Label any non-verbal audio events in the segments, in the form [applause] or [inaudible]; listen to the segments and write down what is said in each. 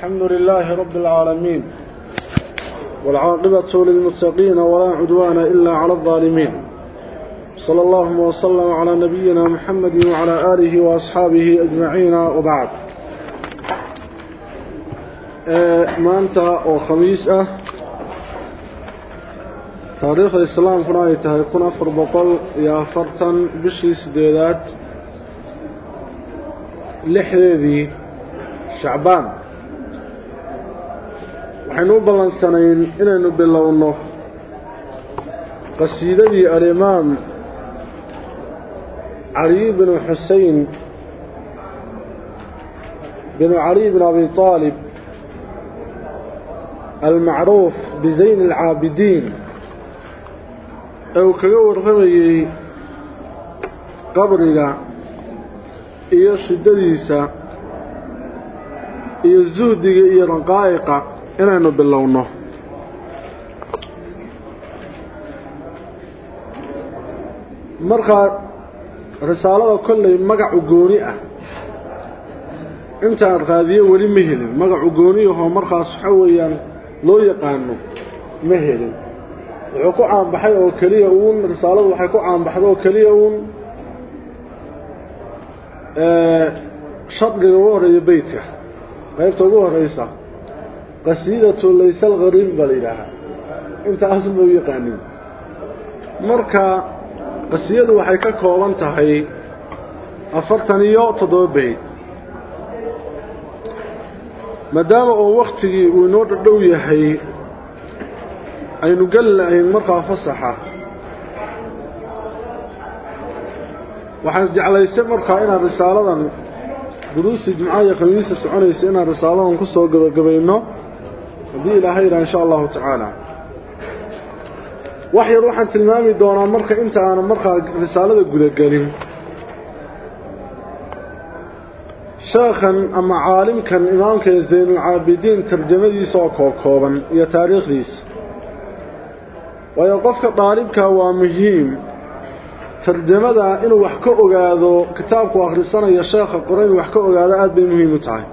الحمد لله رب العالمين والعاقبة للمتقين ولا عدوان إلا على الظالمين صلى الله وسلم على نبينا محمد وعلى آله وأصحابه أجمعين وبعد. ما أنت وخميسة تاريخ الإسلام كنا يتهيكون أفر بطل يا فرطا بشي سديدات لحذي شعبان. Waxaynu u ballansanayn inaynu bilowno qasiidadii alimaam caliy binu binu caliy bin abi aalib almacruuf bizayn alcaabidiin ee uu kaga warramayey qabriga iyo shiddadiisa iyo zuhdiga iyo raqaa'iqa gooni ah intaan raadiyo weli ma helin magacu gooniyahoo markaas waxa weeyaan loo yaqaano ma helin wuxuu ku caanbaxay oo keliya uun risaaladu waxay ku caanbaxday oo keliya uun shadriga ugu horreeya beytka qaybta ugu horreysa yaqaanin marka qasiidadu waxay ka kooban tahay afartan iyo toddoba beyd maadaama oo waktigii uu inoo dhadhow yahay aynu geli lahayn markaa fasaxa waxaan jeclaystay markaa inaan risaaladan duruustii jimcaha iyo khamiista soconaysa inaan risaaladan ku soo gabagabayno ilaahay yidhaha insha allahu tacaala wax yar waxaan tilmaami doonaa marka inta aanan markaa risaalada gudagelin sheekhan ama caalimkan imaamka zaynulcaabidiin tarjamadiisa oo koobkooban iyo taariikhdiisa waayo qofka daalibka waa muhiim tarjamada inuu wax ka ogaado kitaabku akhrisanayo sheekha qore inuu wax ka ogaado aada bay muhiim u tahay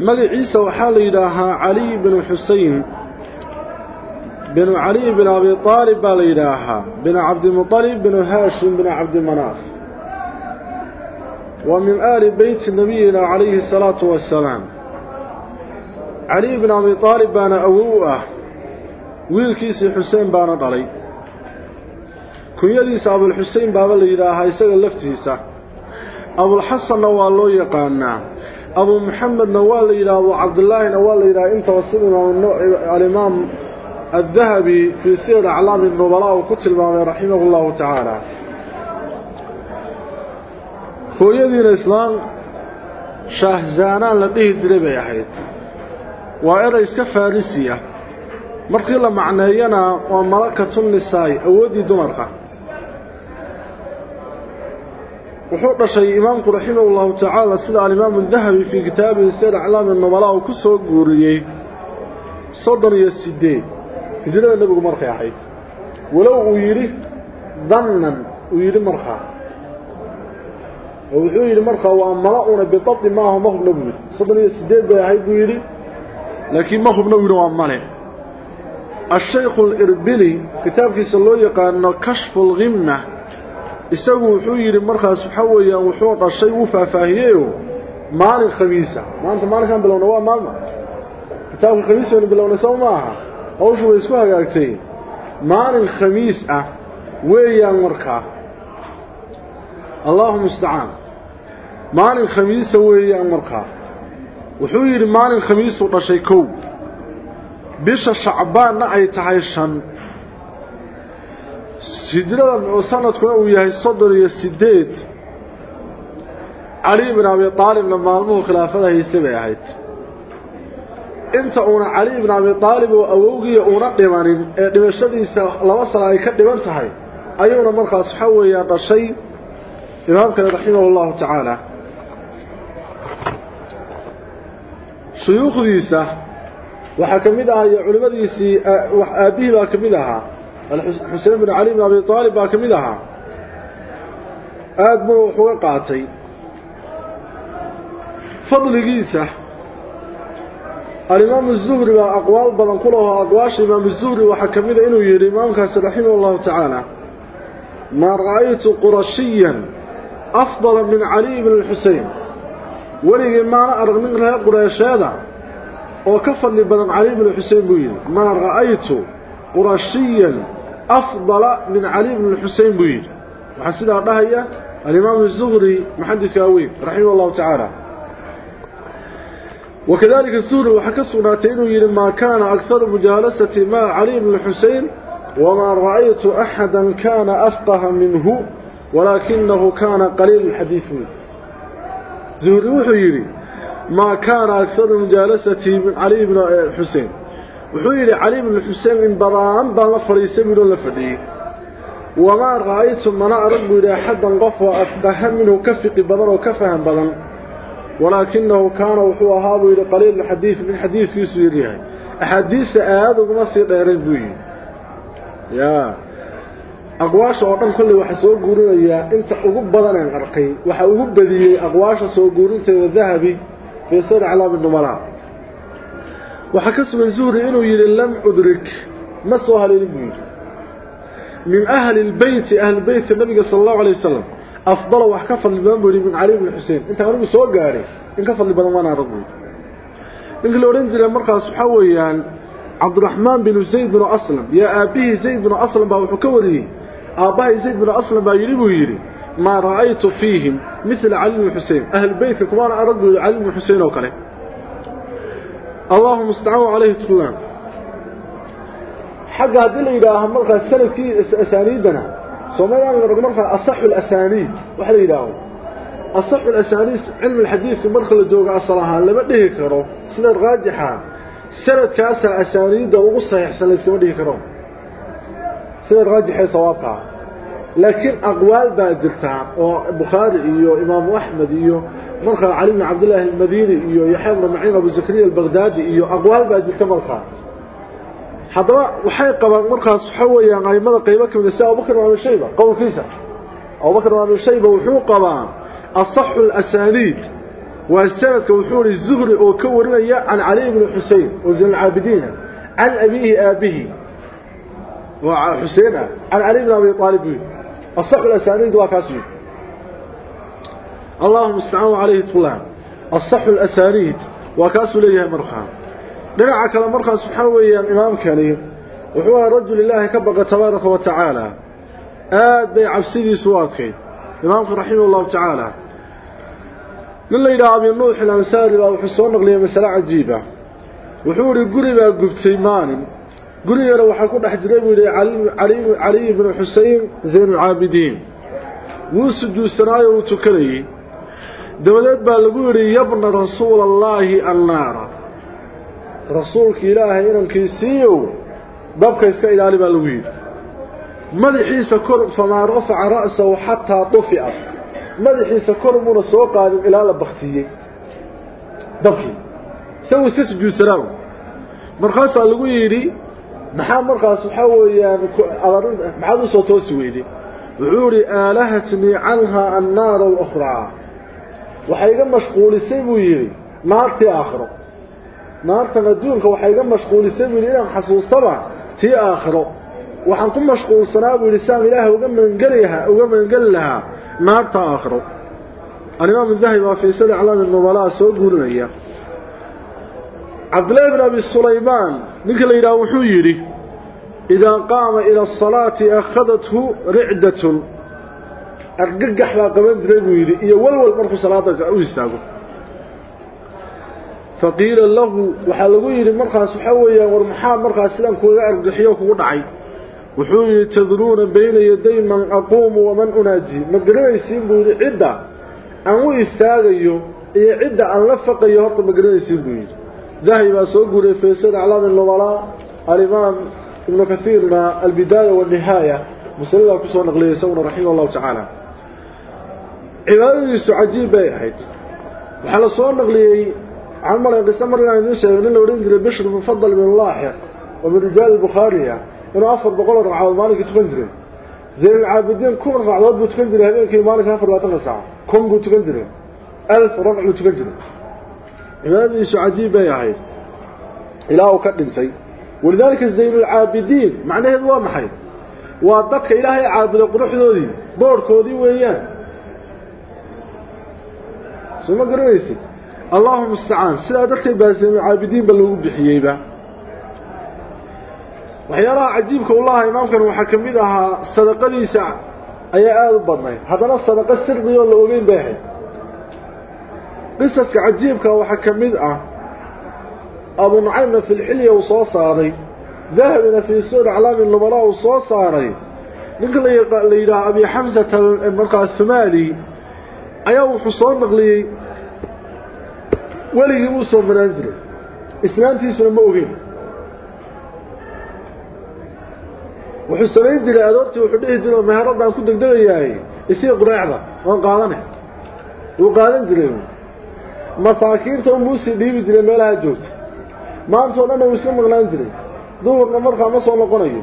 مغي عيسى وحاليداها علي بن حسين بن علي بن أبي طالب ليداها بن عبد المطلب بن هاشم بن عبد المناف. ومن آل بيت النبي عليه الصلاة والسلام. علي بن أبي طالب بان أبوه ويلكيس حسين بان علي كن يليس أبو الحسين بابا ليداها يسأل لفتهيسا أبو الحسن نوال الله يقالنا أبو محمد نوال إلى أبو عبد الله نوال إلى أنت وصلنا الإمام الذهبي في سير أعلام النبراء وكتل ما رحمه الله تعالى. خوية دين الإسلام شهزانان لديه الزربة يا حيد وإذا إسكفى رسية مرخي الله معنى ينا ومركة النساء أودي دمرخة وحوط شيء إمامك رحمه الله تعالى سيد الإمام الذهبي في كتاب السيد أعلام النبلاء وكسر قورية. صدر يسيدي. في جنة النبي مرخي حي ولو أيره ظنن أيره مرخى أو أيره مرخى وأملاؤنا بطبط ما هو مخب نبوي صدر يسيدي بيحيب أيره لكن مخب نبوي وأملاه الشيخ الإربلي كتاب في سلوية قال أنه كشف الغمنة isagu wuxuu yidhi markaas waxaa weeyaan wuxuu dhashay wuu faahfaahiyeyo maalin khamiisa maanta maalinkaan bilowna waa maalma kitaabka khamiis baynu bilownay soo ma aha hawshu way isku hagaagtay maalin khamiis ah weeyaan markaa allahu mustacaan maalin khamiisa weeyaan markaa wuxuu yidhi maalin khamiisuu dhashay kow bisha shacbaanna ay tahay shan bin abi aalibna maalmuhu khilaafada haystay bay ahayd inta uuna cali bin abi aalib oo awowgiiya uuna dhimanin ee dhimashadiisa laba sano ay ka dhiban tahay ayuuna markaas waxaa weeyaa dhashay imaamkani raximah llahu tacaala shuyuukhdiisa waxaa ka mid ahaa iyo culimmadiisii aabbihii baa ka mid ahaa الحسين بن علي بن أبي طالب باكملها أدمو حققاتي فضل جيسة. الإمام الزهري وأقوال بلن كلها أقواش. الإمام الزهري وحكمل إنه يريمان كاسر رحمه الله تعالى. ما رأيت قرشيا أفضل من علي بن الحسين. ولي ما رأى من رأي قرش هذا. وكفر لبنى علي بن الحسين بوين. ما رأيت قرشيا cali bn xusein buu yidhi waxaa sidaa dhahaya alimaamu zuhri muxadidka weyn raximah allahu tacaala وكذلك الزهري وحكسنا إنه يلي ما كان أكثر مجالسة مع علي بن الحسين وما رأيت أحدا كان أفقه منه ولكنه كان قليل الحديث. منه زهري وحيري ما كان أكثر مجالسة من علي بن الحسين. وحيري علي بن الحسين إن بران بان فريسة من لفدي وما رأيت من أرد إلى حدا قفوة أفقه منه كفق بدن وكفهم بدن. ولكنه كان وحو أهابه إلى قليل الحديث من حديث في سيرها أحاديث ومصير ديرين بوي يا. أقواش أوطن كل واحد سوى قولون يا أنت أقوب بدنا أرقي وحا أقوب بدي أقواش سوى قولون الذهبي في سير علام النمراء وحكس من زوري إنه يلي لم أدرك ما سوى هالي من أهل البيت أهل البيت النبي صلى الله عليه وسلم. أفضل وحكفر لبنبري من علي بن حسين. أنت غنبي سوى قاري. إن كفر لبنوانا رضوي إنك لو رنزل مرقى سحويا عبد الرحمن بن زيد بن أسلم. يا أبيه زيد بن أسلم باو حكوري أباه زيد بن أسلم باو يريبو يري. ما رأيت فيهم مثل علي بن حسين. أهل بيت كمان أرد علي بن حسين وكله. اللهم استعانوا عليه تقولان حق هذه إذا مرقى السنة في أسانيدنا سوماليان لرق مرقى أصح الأسانيد وحلا يلاهو أصح الأسانيد علم الحديث في مرقى لدوغة أصلها لما ديه كرو سنة راجحة سنة كاسا أسانيد وغصة يحسن ليسكما ديه كرو سنة راجحة صوابها لكن أقوال بادرتها وبخاري إيو إمام أحمد إيو مرخى علي بن عبد الله المديني يو يحيى بن معين أبو زكريا البغدادي يو أقوال بعد الكمال خان وحي قبا مرخى سحوى يا قيمه قيبة كم نساء أبو بكر وعن الشيبه قول كيسا أبو بكر وعن الشيبه وحو قبا الصح الأسانيد. والسند كوحور الزهري وكور ليا عن علي بن حسين وزن العابدين. عن أبيه ابيه وحسين عن علي بن أبي طالب. الصح الأسانيد وكاسيه اللهم استعانوا عليه طلع الصح الأساريد وكاسوا ليه مرخا لنعك المرخا سبحانه ويا الإمام كريم. وحوى رجل الله كبغ تبارك وتعالى. آد بي عفسيدي سواتك إمامك رحمه الله تعالى. للي إلى أبي النوح الأنسار وحوى حسون نغلية مسألة عجيبة. وحوى القريبة قبتيمان قريبة لو حكونا حجريبوا إلي علي, علي بن حسين زين العابدين. وسجوا سنايا وتكريه allaahi annaara rasuulka ilaahay inankiisiiyow dabka iska ilaali baa lagu yidhi madaxiisa kor famaa rafaca ra'sahu xataa duficat madaxiisa kor muuna soo qaadin ilaa la baktiyey dabkii isaguu iska sujuudsanaaw markaasaa lagu yidhi maxaa markaas waxaa weeyaan maxaad usoo toosi weyday wuxuu yidhi aalahatnii canhaa annaara alukhraa وحيقا مشغول سيبويري نار تي آخره نار تغدونك وحيقا مشغول سيبويري لأن حسوس طبع تي آخره وحنكم مشغول صنابه لسام إله وقم نقليها وقم نقلها نار تي آخره الإمام الذهب في سلع لأن النبلاء سيقول لي عبد الله بن أبي السليمان نقل إلى وحيري إذا قام إلى الصلاة أخذته رعدة أرققح لا قبض ربي إيه والول مرفو صلاتك أو يستاقو فقيل له وحلقوا إيه مرقى سبحوية ورمحا سلام السلام كوغا أرقحيوك ودعي وحو يتذرون بين يدي من أقوم ومن أناجي مقرب يسيبوا عدة أو يستاقو إيه عدة أن لفق يهط مقرب يسيبوا إيه ذهب سوقوا فيسير أعلام اللوالاء أريمان ابن كثيرنا البداية والنهاية بسم الله وكسوه نغليه سونا رحيم الله تعالى عباده عجيبة يحيط وحالا صور نغلي عمر يقسمر لنا نوسى من اللي ورد لبشر مفضل من الله ومن رجال البخاري أنا افر بقول رعاو مالك تفنزرين زي العابدين كون رعاو بتفنزرين هذين كي مالك افر لا تنسع كم بتفنزرين الف رضع بتفنزرين عباده عجيبة يحيط إله كدن سي ولذلك الزين العابدين معناه هو محيط وادق إلهي عابد قروح ذي بور كودي ويان سوما قرويسي اللهم استعان سلا دخل باسم العابدين بل هو بحييبا وحيارا عجيبك والله امامك المحكم منها صدق ليسا اي أهل برناي هذا نص صدق السر ولا لأوبين باهي قصصك عجيبك وحكم منها ابو نعيم في الحلية وصوصاري ذهبنا في سور علام النمراء وصوصاري نقل لي ليلة ابي حمزة المرقى الثمالي ayaa wuxuu soo naqliyey weligii uu soo maraan jiray islaantiisuna ma ogeyn wuxuu samayn jiray aroortii wuxuu dhihi jiray meheradaan ku degdegayahay isii qureecda waan qaadane wuu qaadan jiray masaakiinta unbuu usii dhiibi jiray meelaha joogta maantao dhanna wuu iska maqnaan jiray duhurna markaa ma soo noqonayo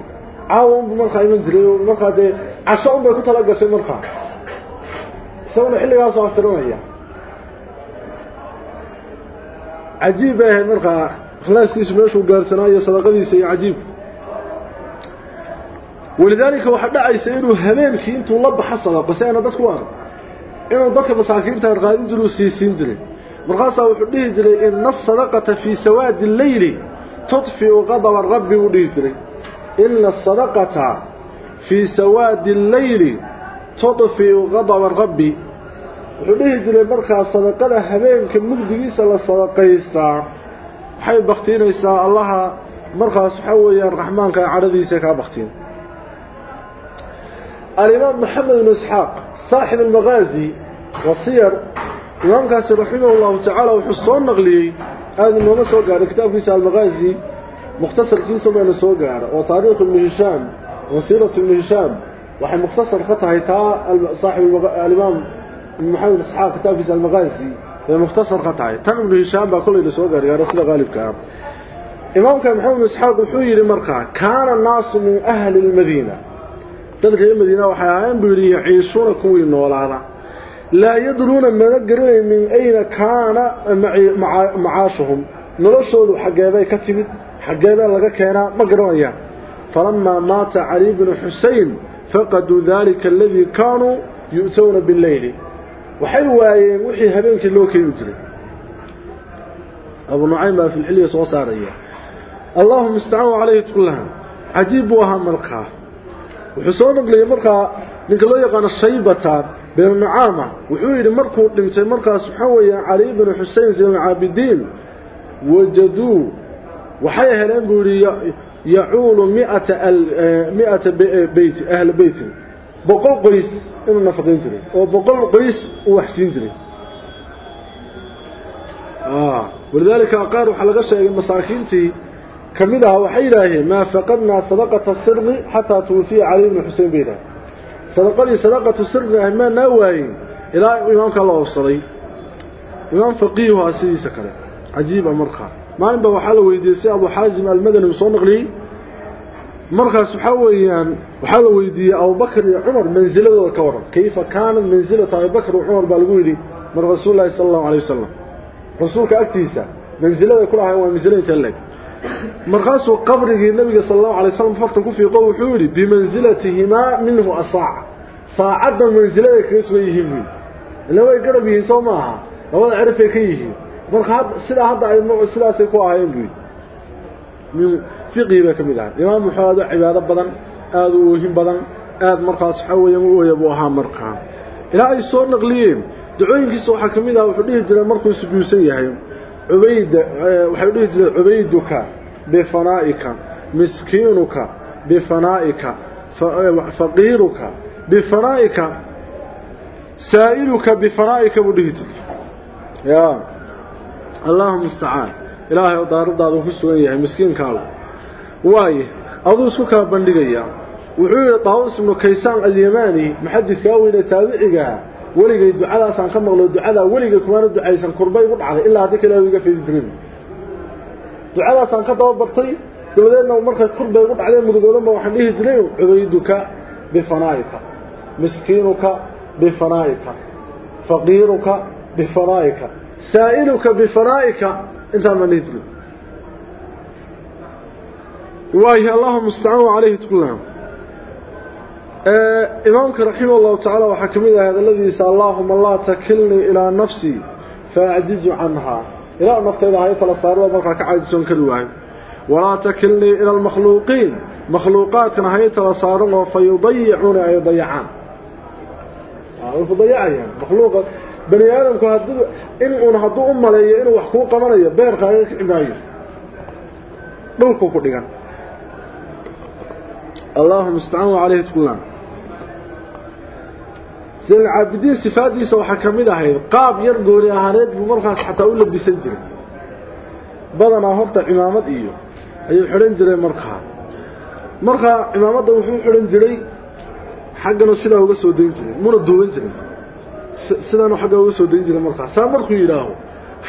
caawa unbuu markaa iman jiray markaa dee casho unbay ku tala gashay markaa سوى نحل يا صوت رؤية عجيب هاي مرقة خلاص كيسمش وقارسنا يا صلاة قديسي عجيب. ولذلك واحد بقى يسأله همام كين طلب حصل بس أنا بتكوان أنا بقى بس عارفين ترى غادي سي سيندري مرقة صوت رؤية جري إن الصدقة في سواد الليل تطفئ غضب الرب وريتري إلا الصدقة في سواد الليل تطفئ غضب الرب. ردهي جلي مركا صدقة هميم كمكدي بيسا لصدقة يسا حي بختين يسا الله مركا سحويا الرحمن كعرضي سيكا بختين الإمام محمد بن إسحاق صاحب المغازي وصير إمام كاسي رحمه الله تعالى وحصون نغلي هذا المهم سوقار كتاب بيسا المغازي مختصر كيسا بين سوقار وطريق ابن هشام وصيرة ابن هشام وحي مختصر خطها يتاء صاحب الإمام محمد إسحاق كتاب في المغازي. المختصر قطعي. تم ابن هشام بقول إلى سوقر يا رسول غالب كام إمامك محاول أصحاب حوي لمرقع كان الناس من أهل المدينة. تلك المدينة وحيان بيري يعيشون كوي النوال لا يدرون من الجرائم من أين كان معاشهم مع حق نرسل حجابي حق حجابي لقى كنا مجرؤيا فلما مات علي بن حسين فقدوا ذلك الذي كانوا يؤتون بالليل. وحي وايه وحي هبينك اللوكي يجري أبو نعيمة في الحلية صوصارية اللهم استعوى عليه كلها. عجيب وها ملقا وحسونك لي ملقا نقلق عن الشيبة بين النعامة. وحويري مركو لمسي ملقا سبحانه علي بن حسين زي العابدين. وجدوا وحي هلين قولي يعول مئة, مئة بيت أهل بيتي بقول قيس إنه نفضين جري وبقول قيس وحسين جري آه ولذلك أقارو حلقة شيئا مساكين تي كملها وحيلها ما فقدنا صدقة السر حتى توفي علي بن حسين بينا. صدقة صدقة السرغ ما نوائن إلى إمامك الله وصلي. إمام فقيه أسيسك عجيب أمرخا ما نبقى حلوة يديسي أبو حازم المدن يصنغ لي. مرخص حويا وحلوي دي أو بكر عمر منزلة الكورة كيف كان منزلة أبي بكر وعمر بالقولي من رسول الله صلى الله عليه وسلم. رسولك أكتيسة. منزلة كل حيوان منزلة تلك مرخص قبره النبي صلى الله عليه وسلم فقط في قو حوري. بمنزلتهما منه أصاع. صاعدا منزلة كريسويه من لو يقرب يسمعها لو عرف كيه مرخص سلاح ضع المغ سلاح سكوا عينه من فقه كمدا إمام حاضر عبادة بدن اد ووهين بدن اد مرخص حويان ويبو أها مرقام إلى أي سو نقليين دعوينكيس وخا كمدا و خديه جيره مرخو سبيوسن يحيى عبيد آه، و خديه جيره عبيدوكا بفنائك مسكينوكا بفنائك آه، فقيرك بفنائك سائلك بفنائك. و يا اللهم استعان. Bifanaa'ika bifanaa'ika bifanaa'ika saa'iluka bifanaa'ika ilaahay oo daaradaadu ku sugan yahay miskiinkaagu waaye aduu isku kala bandhigayaa wuxuu yidhi daawus ibnu kaysaan alyamaani muxadidkaa weyne taabicigaa weligay ducadaasaan ka maqlo ducadaa weligay kumaana ducaysan kurbay igu dhacday ilaa haddii kale iga fidi jirin ducadaasaan ka daba bartay dabadeedna markay kurbay igu dhacdeen mudugoodanba waxaan dhihi jiray cubayduka bifanaa'ika miskiinuka bifanaa'ika faqiiruka bifanaa'ika انت ما نيتلو وايه اللهم استعانوا عليه تقولنا آه إمامك رحمه الله تعالى وحكمه هذا الذي يسأل اللهم الله تكلني إلى نفسي فأعجز عنها. إلى النفط إذا هي ثلاثة ومرقى كعاجزون كدوان ولا تكلني إلى المخلوقين. مخلوقاتنا هي ثلاثة فيضيعون أي ضيعان فضيعان يعني بني آدم كهدو إن أن هدو أم لي إنه وحكو قمني بير خايك عباية دولكو كدغان اللهم استعانوا عليه تقولان صفاتيسا waxaa kamid ahayd qaab yar goori ahaaneed buu markaas xataa u labisan jiray badanaa horta cimaamad iyo ayuu xidhan jiray markaa markaa cimaamada wuxuu xidhan jiray xaggana sidaa uga soo dayn jiray muna duuban jiray sidaanu xagga uga soo dayn jiray markaa saa markuu yidhaaho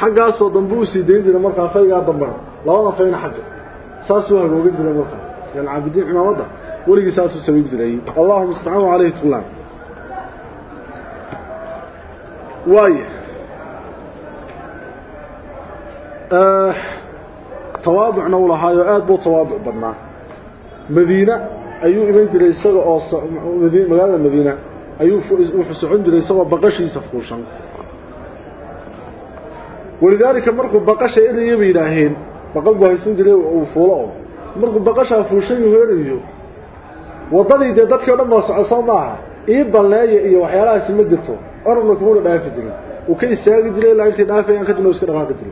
xaggaasoo dambe uu sii dayn jiray markaa faygaa dambana labada fayna xagga saasuu hagoogan jiray markaa alcaabidiin cimaamada weligii saasuu samayn jiray allahuma istacaanu caleyhi tullaan وايه آه تواضعنا ولهايو aad buu tawaaduc badnaa Madiina ayuu iman jiray isaga oo magaalada Madiina ايو فوز وحسون دري سوا بقشي سفوشن ولذلك مرقو بقشة إلى يبيلاهين بقل بوهسن دري أو فولو مرقو بقشة فوشن يهريو وضلي دي دتك دم وسعصما اي بلاي اي وحيالاس ما جرتو ارن كمول دافدري وكي ساغي دري لا انت دافي إن خدمه اسك دافا جرتو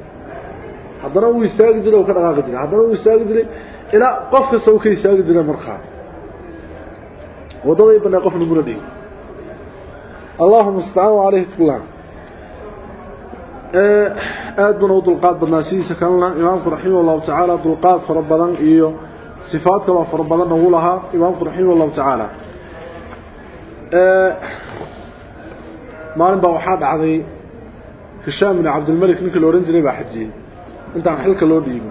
حضره وي ساغي دري وكدا دافا جرتو حضره وي ساغي دري إلى قف سوكي ساغي دري مرخا وضلي بنا قف المردي اللهم استعانوا عليه كلها أدنا ودلقات بالناسيس كان لنا إمامك رحيم الله تعالى دلقات فربنا إيه صفات كما فربنا نقولها إمامك رحيم الله تعالى ما نبا وحاد عضي هشام بن عبد الملك نكل ورنزلي بحجي انت عن حلك الوديم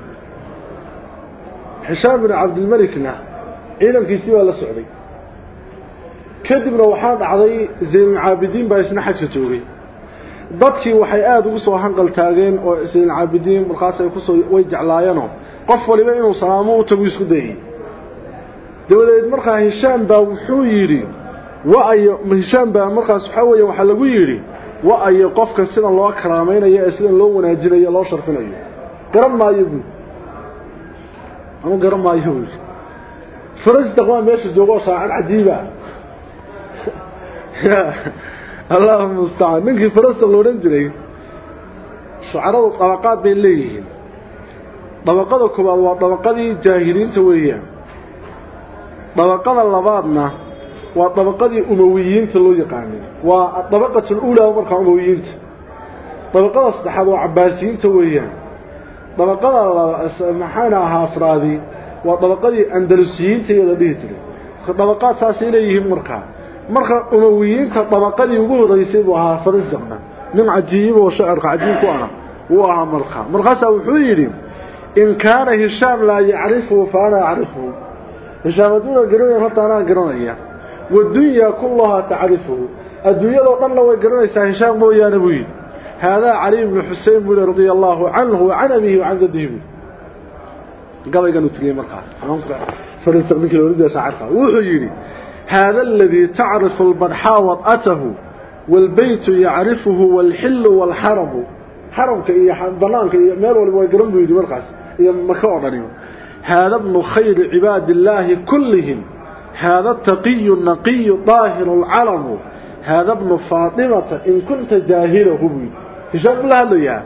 هشام بن عبد الملك نه عينك ولا سعري zaynulcaabidiin baa isna xajka joogay dadkii waxay aada ugu soo hanqal taageen oo zaynulcaabidiin markaas ay kusoo way jeclaayeenoo qof waliba inuu salaamo u tagu isku dayay dabadeed markaa hishaam baa wuxuu yidhi wa-ayo hishaam baa markaas waxaa weeye waxaa lagu yidhi wa-ayo qofka sida loo karaamaynayo ee sida loo wanaajinayo loo sharfinayo garan maayo buui anu garan maayo buui farasdaq waa meesha joogoo shaacir cajiiba الله المستعان منك فرصة لو ننجلي شعر الطبقات بين ليهين طبقات الكبار وطبقات الجاهلين سوية طبقات اللبادنا وطبقات الأمويين تلو يقاني وطبقة الأولى ومرك أمويين طبقات الصحاب وعباسيين سوية طبقات المحانها أسرادي وطبقات الأندلسيين تيغديتلي طبقات ساسيين ليهين مركان markaa marka umawiyiinta dabaqadii ugu horeysay buu ahaa farisdaqna nin cajiib oo shacirka cajiib ku ah wuu ahaa markaa markaasaa wuxuu yidhi in kaana hishaam laa yacrifuhu fa ana acrifuhu hishaam hadduuna garanayn horta anaa garanaya والدنيا كلها تعرفه الدنيا لو قلنا ويقرنيسا هشام مويا نبوي هذا علي بن حسين بن رضي الله عنه وعن أبيه وعن ذده قبل قالوا تلي مرقى فرنسق منك لو رجع شعرها وحيري هذا الذي تعرف البرحاء وطأته والبيت يعرفه والحل والحرم. حرمك إيا بنانك إيا مير ويقرن بيدي مكان هذا ابن خير عباد الله كلهم. هذا التقي النقي طاهر العلم. هذا ابن فاطمة إن كنت جاهله هشام الله هذا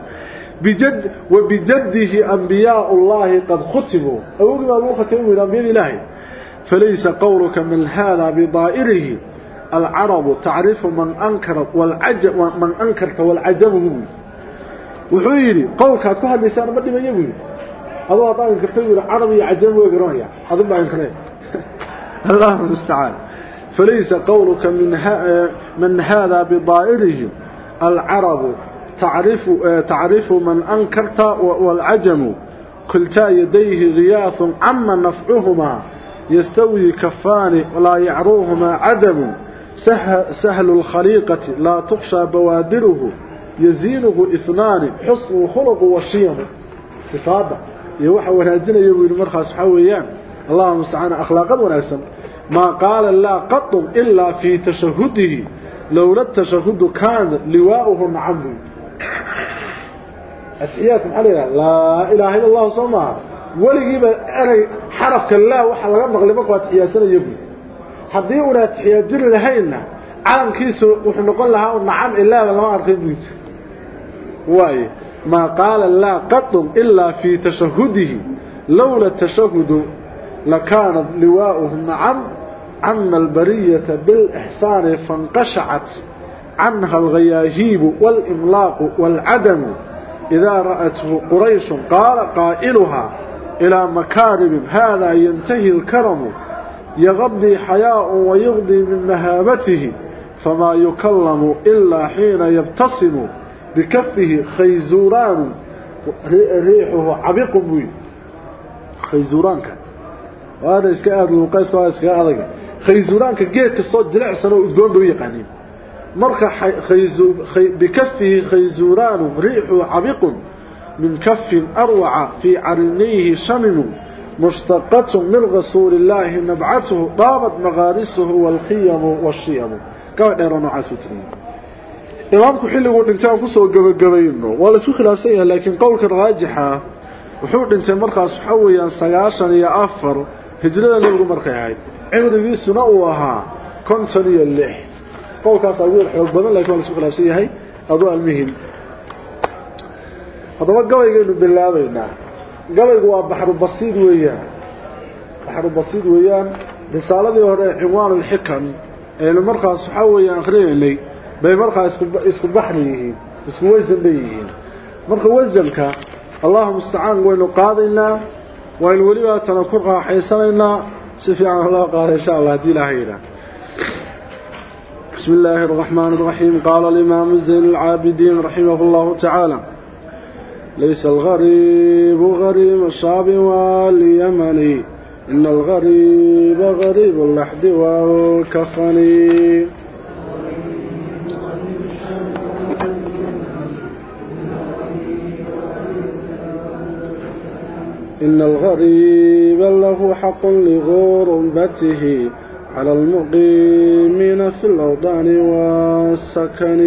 بجد وبجده أنبياء الله قد ختموا أقول ما أقول ختموا من أنبياء الله. فليس قولك من هذا بضائره. العرب تعرف من أنكر والعجب من أنكرت والعجب وحيري قولك هتكون هذا لسان بدي ما يبوي هذا أطاق كتير عربي عجب ويقرأي هذا ما ينكره [laughs] الله المستعان. فليس قولك من, من هذا بضائره. العرب تعرف, تعرف من أنكرت والعجم. كلتا يديه غياث عما نفعهما. يستوي كفان ولا يعروهما عدم سهل, الخليقة لا تخشى بوادره. يزينه إثنان حسن الخلق والشيم صفاته. يوحى ونهدنا يقول مرخص حويان اللهم استعانى أخلاقا ونأسا ما قال لا قط إلا في تشهده. لولا التشهد كان لواؤه نعم أتحياتكم علينا. لا إله إلا الله صمع ولقيب أنا حرف كالله وحا لغا مغلبك واتحياسنا يبني حدي ولا اتحيات جل لهينا عالم كيسو وحنقول لها نعم إلا لما بيت واي ما قال لا قط إلا في تشهده لولا التشهد لكانت لواؤه نعم عن البرية بالإحسان فانقشعت عنها الغياهيب والإملاق والعدم إذا رأته قريش قال قائلها إلى مكارم. هذا ينتهي الكرم. يغضي حياء ويغضي من مهابته. فما يكلم إلا حين يبتصم بكفه خيزوران. ريحه عبيق بي خيزوران كان وهذا إسكاء الوقاس وهذا إسكاء أضيق خيزوران كان جيت الصوت جلع سنة وإدقون دو يقانين مركا خيزو خي بكفه خيزوران. ريحه عبيق. من كف أروع في عرنيه شمم مشتقة من رسول الله نبعته ضابت مغارسه والخيم والشيم. كما نرون عاسو تنين إمامك حلق ونكتاب قصوا قبل ولا ولا سوخ الأرسيها لكن قولك الغاجحة وحوق انت مرخص حويا سياشر يا أفر. هجرنا لغو مرخي عمر ذي سنوها كنتني اللح قولك أصوير حلق بنا لكن ولا سوخ الأرسيها أضوء المهم. Bilaabaynaa gabaygu waa baxru basiid weeyaan baxru basiid weeyaan risaaladii hore ee cinwaan alxikam aynu markaas waxaa weeyaan akrinaynay bay markaa isku baxri yihiin isku wasan bay yihiin marka wasanka allahu mustacaan waynu qaadaynaa waynu weliba tana ku raaxaysanaynaa si fiican loo qaada insha allah haddii ilaahay yidhaah بسم الله الرحمن الرحيم قال الإمام زين العابدين رحمه الله تعالى ليس الغريب غريب الشعب واليمن إن الغريب غريب اللحد والكفن إن الغريب له حق لغربته على المقيمين في الأوطان والسكن.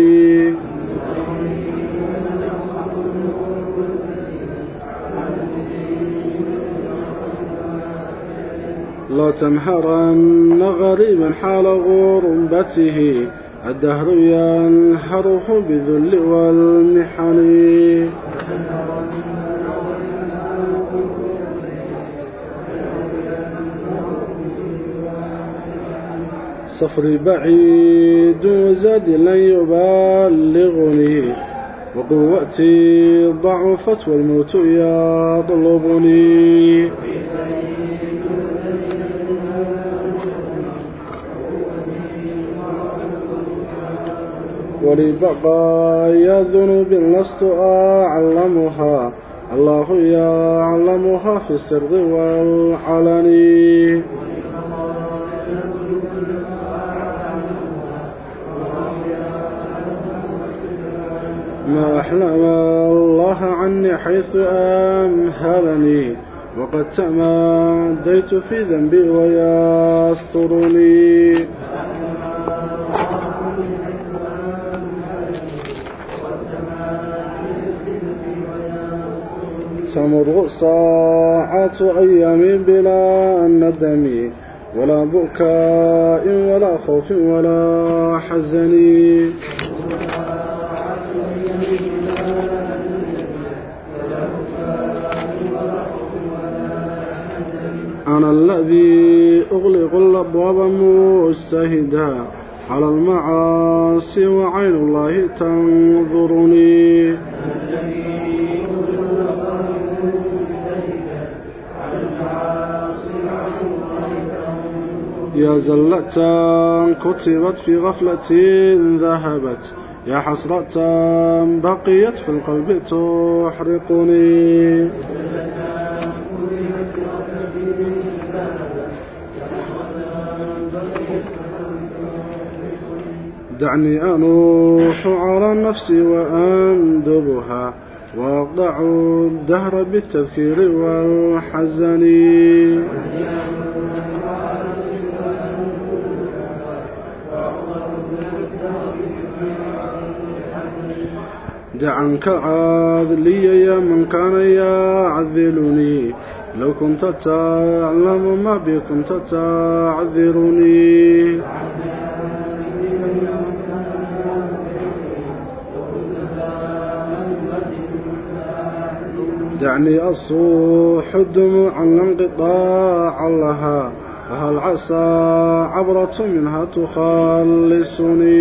لا تنهرن غريبا حال غربته الدهر ينهره بذل والمحن صفري بعيد وزاد لن يبالغني وقوتي ضعفت والموت يطلبني. ولبقايا ذنوب لست أعلمها. الله يعلمها في السر والعلن. ما أحلم الله عني حيث أمهلني وقد تماديت في ذنبي ويسترني تمر ساعة أيام بلا ندم ولا بكاء ولا خوف ولا حزن. أنا الذي أغلق الأبواب مجتهدا على المعاصي وعين الله تنظرني. يا زلة كتبت في غفلة ذهبت. يا حسرة بقيت في القلب تحرقني. دعني أنوح على نفسي وأندبها وأقطع الدهر بالتذكير والحزن. دع عنك عاذلي يا من كان يعذلني لو كنت تعلم ما كنت تعذرني دعني أصوح دموعا انقطاعا لها فهل عسى عبرة منها تخلصني؟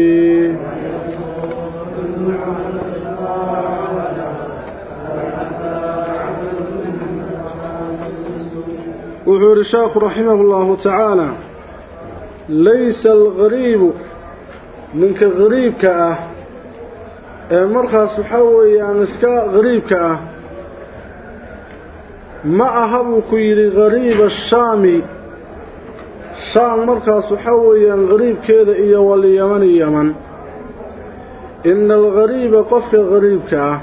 وحور الشيخ رحمه الله تعالى. ليس الغريب منك غريب كأه مرخص حوي مسكا غريب كأه ما أهبو كيري غريب الشامي. شام مرخص حوي غريب كذا إيا واليمن يمن إن الغريب قفك غريب كأه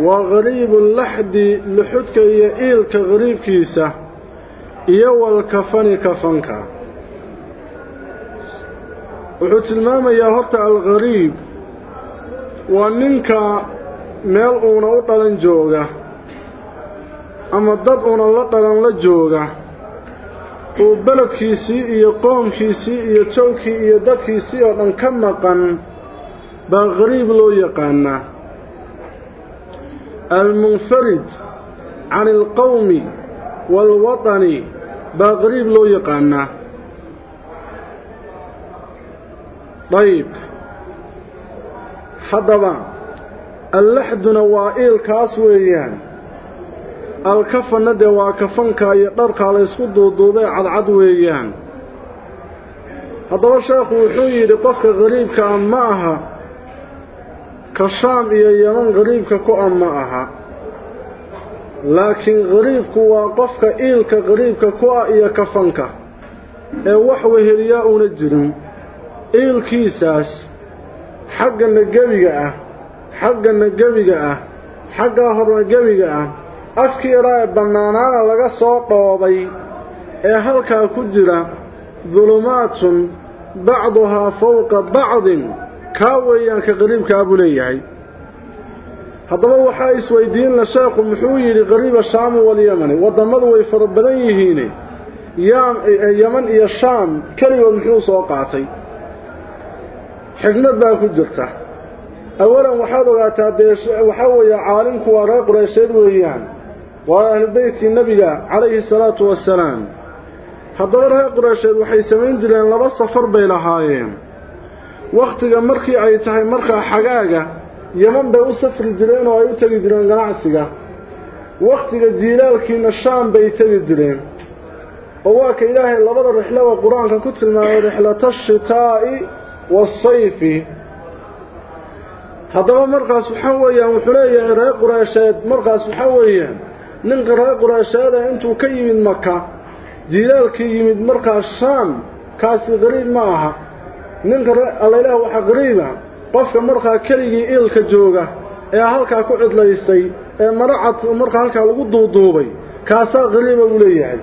وغريب اللحد لحدك إيا إيلك غريب كيسه يو الكفن كفنك وحوت الماما يهبت الغريب وننك ميل اونا وطلن جوغا اما الضد اونا لطلن لجوغا وبلد كيسي إيه قوم كيسي إيه توكي إيه دد كيسي إيه انكمقا با غريب لو يقانا المنفرد عن القوم والوطني baa qariib loo yaqaanaa dee waa kafanka iyo dharkaa la ysku duuduubay cadcad weeyaan haddaba sheekhu wuxuu yidhi qofka qariibka ah ma aha ka shaam iyo yeman qariibka ku ah ma aha laakiin qariibku waa qofka iilka qariibka ku ah iyo kafanka. Ee wax weheliyaa uuna jirin. Iilkiisaas xaggana gebiga ah xaggana gebiga ah xaggaa horna gebiga ah afkii yaraa ee bannaanaana laga soo dhoobay ee halkaa ku jira dulumaatun bacduhaa fowqa bacdin kaa weeyaan ka qariibkaa buu leeyahay هذا هو حايس ويدين لشاق محوي لغريب الشام واليمن وضمد ويفر بنيهين يام يمن إلى الشام كلمة محوص وقعتي حكمة باكو جرتا أولا وحاضر أتابيش وحاوي عالمك وراق رشيد ويهان وأهل بيت النبي عليه الصلاة والسلام هذا هو راق رشيد وحيسمين دلان لبصة فربي لهايين وقتك مرخي أيتهي مرخي حقاقة tegi jireen ganacsiga wakhtiga jiilaalkiina shaam bay tegi jireen oo waa ka ilaahay labada rixlaba qur-aanka ku tilmaamay rixlata ashitaa'i waasayfi haddaba markaas waxaa weeyaan wuxuu leeyahay reer qureysheed markaas waxaa weeyaan ninka reer qureysheeda intuu ka yimid maka jiilaalkii yimid markaas shaam kaasi qariib ma aha ninka allaylaah waxaa qariiba qofka markaa keligii iilka jooga ee halkaa ku cidlaystay ee maracad markaa halkaa lagu duuduubay kaasaa qariiba buu leeyahay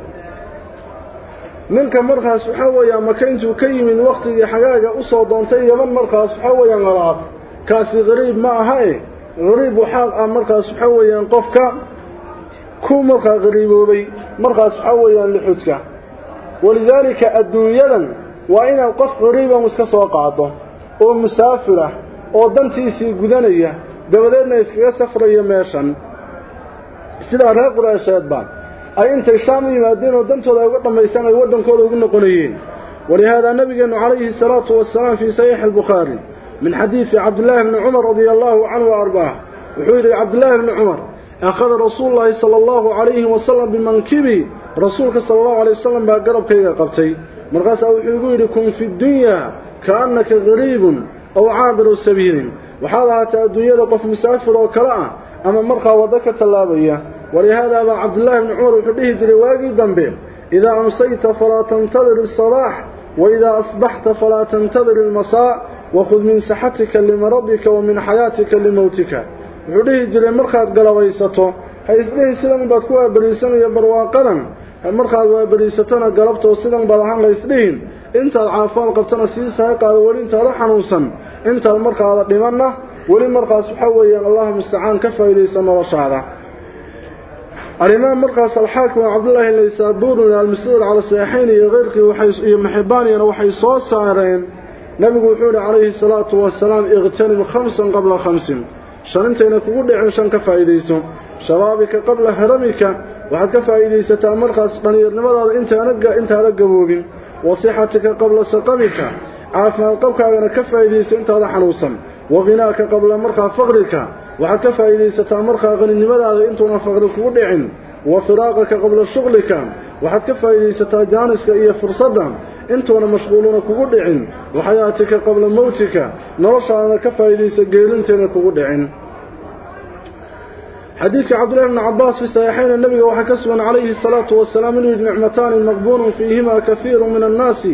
ninka markaas waxaa weeyaan maka intuu ka yimid wakhtigii xagaaga u soo doontay yeman markaas waxaa weeyaan labaad kaasi qariib ma aha e qariib waxaa ah markaas waxaa weeyaan qofka ku markaa qariiboobay markaas waxaa weeyaan lixudka walidaalika adduunyadan waa inaad qof qariiban iska soo qaado oo musaafir ah oo dantiisii gudanaya dabadeedna iskaga safraya meeshan sidaa reer qureysheedba ay intay shaam yimaadeen oo dantooda ay uga ay waddankooda ugu noqonayeen walihaadaa nabigeennu calayhi salaatu wasalaam fii saxiixi albukhaari min xadiidi cabdillaahi bni cumar radia allaahu canhu wa ardaah wuxuu yidhi cabdillaahi bni cumar akhada rasuulu llaahi sala allahu calayhi wasalam bimankibi rasuulka sala allahu alay wasalam baa garabkayga qabtay markaasaa wuxuu igu yidhi kun fi كأنك غريب أو عابر السبيل وحالها تأدوية لقف مسافر وكراء أما مرقى وذكى تلابية. ولهذا أبا عبد الله بن عمر وحديه ترواقي دنبيل إذا أمسيت فلا تنتظر الصباح وإذا أصبحت فلا تنتظر المساء. وخذ من صحتك لمرضك ومن حياتك لموتك. وحديه ترواقي مرقى قلويسته. حيث سلم بكوة بريسان يبروا قدم مرقى بريستان قلبته سلم بلحان ليسليهن انت عافان قبتنا سيسا قال ولي انت رحنوسا انت المرقى لقمنا ولي المرقى سحويا الله مستعان كفا إليسا مرشادا الإمام مرقى صلحاكم وعبد الله اللي سابورنا المستدر على السياحين يغيرك وحي محباني وحي صوت سائرين نبي قلحون عليه الصلاة والسلام اغتنم خمسا قبل خمس شرنتين كبول عشان كفا إليسا شبابك قبل هرمك وحد كفا إليسا تأمرقى سبانير لماذا انت رقبوك انت رقبوك وصحتك قبل سقمك. عافنا القبك على كفا إذي سنت هذا حلوصا. وغناك قبل مرخى فقرك وعكفا إذي ستا مرخى أغنى نمذا إنتنا فقرك ودع وفراقك قبل شغلك. وحكفا إذي ستا جانسك إيا فرصدا. إنتنا مشغولونك ودع وحياتك قبل موتك. نرشى أنا كفا إذي سجيلنتنا وضعين حديث عبد الله بن عباس في صحيحين النبي وحكسوا عليه الصلاة والسلام إنه نعمتان مقبول فيهما كثير من الناس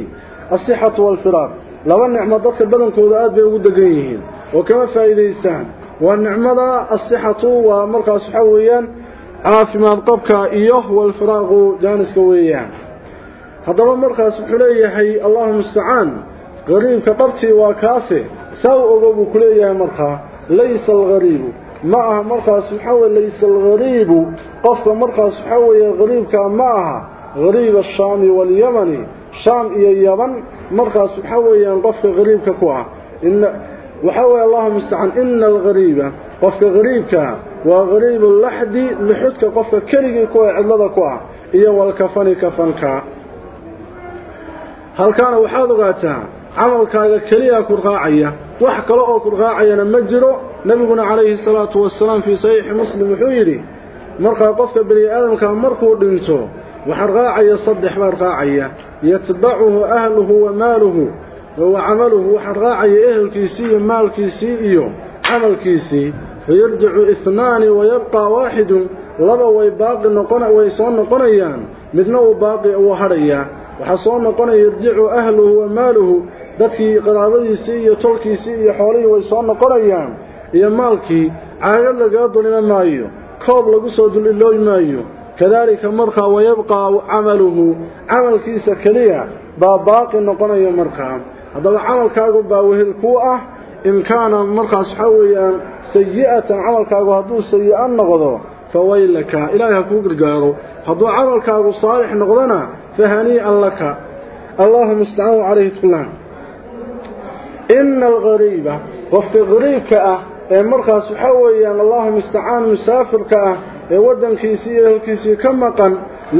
الصحة والفراق لو النعمة ضدك البدن كودات بيقود دقيهين وكما فائديسان والنعمة الصحة ومرقى صحويا عافي ما بقبك إيوه والفراق جانس كويا هذا مرقى صحوليه اللهم استعان غريب كقبتي وكاسي. سوء أقوب كليه مرقى ليس الغريب. معها مركز حوى ليس الغريب قفك مركز حوى غريب كان معها غريب الشامي واليمن شام إيا اليمن مركز حوى قفك غريب كقوها إن وحوى الله مستعان إن الغريب قف غريب كان وغريب اللحد لحدك قفك كريك كوها عدلد كوها إيا والكفن كفن كا هل كان وحاذ غاتها عمل كا كريك كرغاعية وحك لأو كرغاعية نمجره نبينا عليه الصلاة والسلام في صحيح مسلم حويري مرقى قفك بني آدم كان مرقى ودنسو وحرقاعي صدح مرقاعي يتبعه أهله وماله وعمله وحرقاعي أهل كيسي مال كيسي إيوم عمل كيسي فيرجع إثنان ويبقى واحد لبا ويباقي نقنع ويصان نقنعيان مثنو باقي وحريا وحصان نقنع يرجع أهله وماله ذاتي قرابي سي يتركي سي يحولي ويصان نقنعيان iyo maalkii caagad lagaga dulima maayo koob lagu soo dulilooy maayo kadaalika markaa wayabqaa camaluhu camalkiisa keliya baa baaqi noqonaya markaa haddaba camalkaagu baa wehel kuu ah in kaana markaas waxaa weeyaan sayi'atan camalkaagu hadduu sayi-a noqdo fa waylaka ilaahay ha kuu gargaaro hadduu camalkaagu saalix noqdona fa hanii'an laka allahuma istacaan calayhi tqulaan ina alghariiba qofka gariibka ah ee markaas waxaa weeyaan allahuma istacaan musaafirka ah ee waddankiisii iyo ehelkiisii ka maqan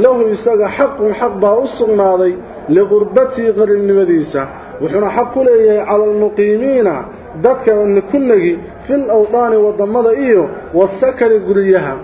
lahu isaga xaqun xaq baa u sugnaaday liqurbatii qariibnimadiisa wuxuuna xaq ku leeyahay cala almuqiimiina dadka ku negi fil awdaani waddammada iyo wasakari guryaha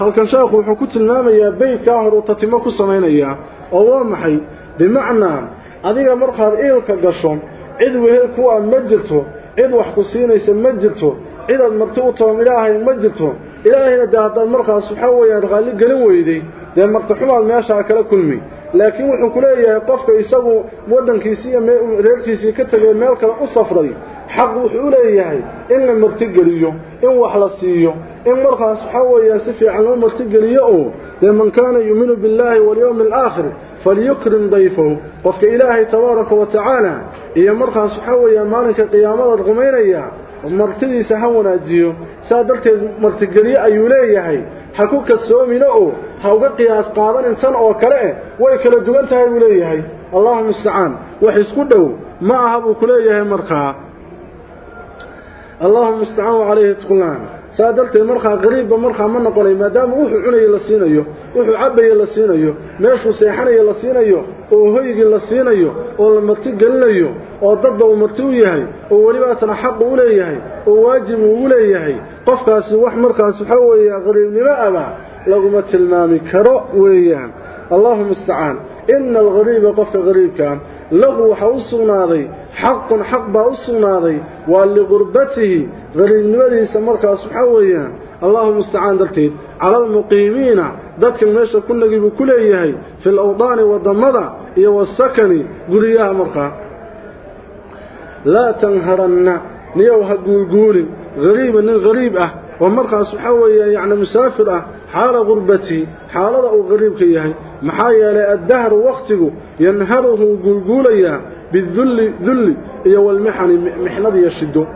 halkan sheekhu wuxuu ku tilmaamayaa beydkaa horuu tatimo ku samaynayaa oo waa maxay bimacnaa adiga markaad iilka gasho cid wehel ku ah ma jirto cid wax ku siinaysa ma jirto إذا مرتوتهم إلهي مجدتهم. إلهي لديها هذا المرقى سبحانه ويهد غالي قلن ويدي. لأن مرتوحوا على المياشة أكل كلمي. لكن وحن كلية يقفك يساقوا مودن كيسية مرير كيسية كتب المالك الأصف ردي حق وحولة إياهي إن المرتق ليهم إن وحلصيهم إن مرقى سبحانه ويهد سفي عن المرتق ليهم من كان يؤمن بالله واليوم الآخر فليكرم ضيفه. وفك إلهي تبارك وتعالى. إيا مرقى سبحانه ويهد مالك قيامة الغمينية martidiisa ha wanaajiyo saa darteed martigelyo ayuu leeyahay ha ku kasoomina oo ha uga qiyaas qaadanin tan oo kale eh way kala duwan tahay buu leeyahay. Allahuma istacaan wax isku dhow ma aha buu ku leeyahay markaa. Allahuma istacaan calayhi tqulaan saa darteed markaa qariibba markaa ma noqonay maadaama wuxuu cunayo la siinayo wuxuu cabaye la siinayo meeshuu seexanayo la siinayo oo hoygii la siinayo oo la marti gelinayo oo dadba uu marti u yahay oo welibaatana xaqu u leeyahay oo waajib uu u leeyahay qofkaasi wax markaas waxaa weeya qariibnimo aba laguma tilmaami karo weeyaan allahuma istacaan ina algariiba qofka qariibkaa له حوصناضي حق حق باوصناضي ولغربته غري نوري سمركا سحويا اللهم استعان دلتين على المقيمين. ذلك الميشة كل نجيب كل ايهي في الأوضان والضمضة يوسكن قريها مركا لا تنهرن. نيوها قول. قول غريبا أه. غريبا ومركا سحويا يعني مسافرة أه. حال غربتي. حال رأو غريبك ايهي محايا الدهر وقته ينهره قلقوليا بالذل ذل ايو المحن محنة يشده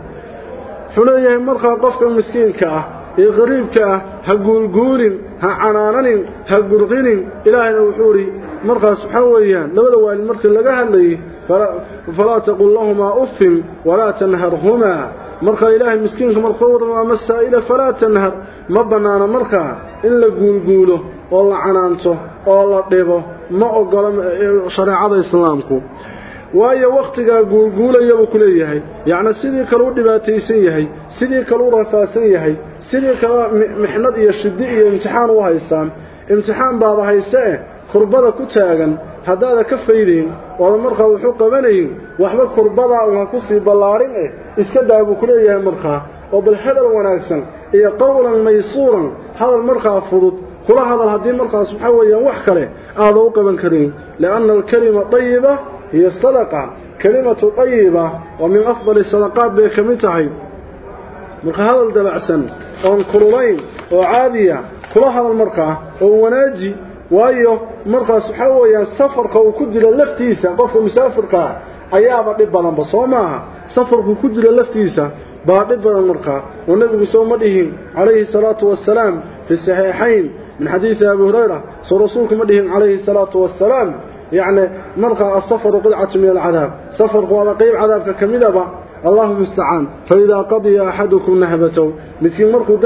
حنا يهمد خاطفك المسكين كاه يغريب كاه هقول قولين ها عنانانين ها قرقينين الهي الوحوري مرقى سبحانه لبدا وعلى المرقى اللي قهل لي فلا, فلا تقول لهما أفهم ولا تنهرهما مرقى الهي المسكين كما القوض ما مسا إلا فلا تنهر مبنانا مرقى إلا قول والله عنانته waayo wakhtigaa guulguulaya buu ku leeyahay yacni sidii kale u dhibaataysan yahay sidii kale u rafaadsan yahay sidii kale mixnad iyo shidi iyo imtixaan u haystaan imtixaan baaba hayse eh kurbada ku taagan haddaada ka faydayn ooda markaa wuxuu qabanayn waxba kurbadaa un ha ku sii ballaarin eh iska daa buu ku leeyahay markaa oo bal hadal wanaagsan iyo qowlan maysuuran hadal markaa fudud كل هذا الهدي مرقى سبحانه ويان وحكله هذا وقبا كريم لأن الكلمة طيبة هي الصدقة كلمة طيبة ومن أفضل الصدقات بكمتعي مرقى هذا الدبعسا وانكرولين وعادية كل هذا المرقى هو ناجي وأيه مرقى سبحانه ويان سفر قو كدل اللفتيسة قفوا مسافر قا أيابا قبا لنبصومها سفر قو كدل اللفتيسة بعد ابن المرقى ونبي صومدهم عليه الصلاة والسلام في السحيحين hurayra soo rasuulku ma dhihin calayhi salaatu wassalaam yacni markaa asafaru qidcatu min alcadaab safarku waaba qeyb cadaabka ka midaba اللهم استعان فإذا قضي أحدكم نهبته مسكين مركو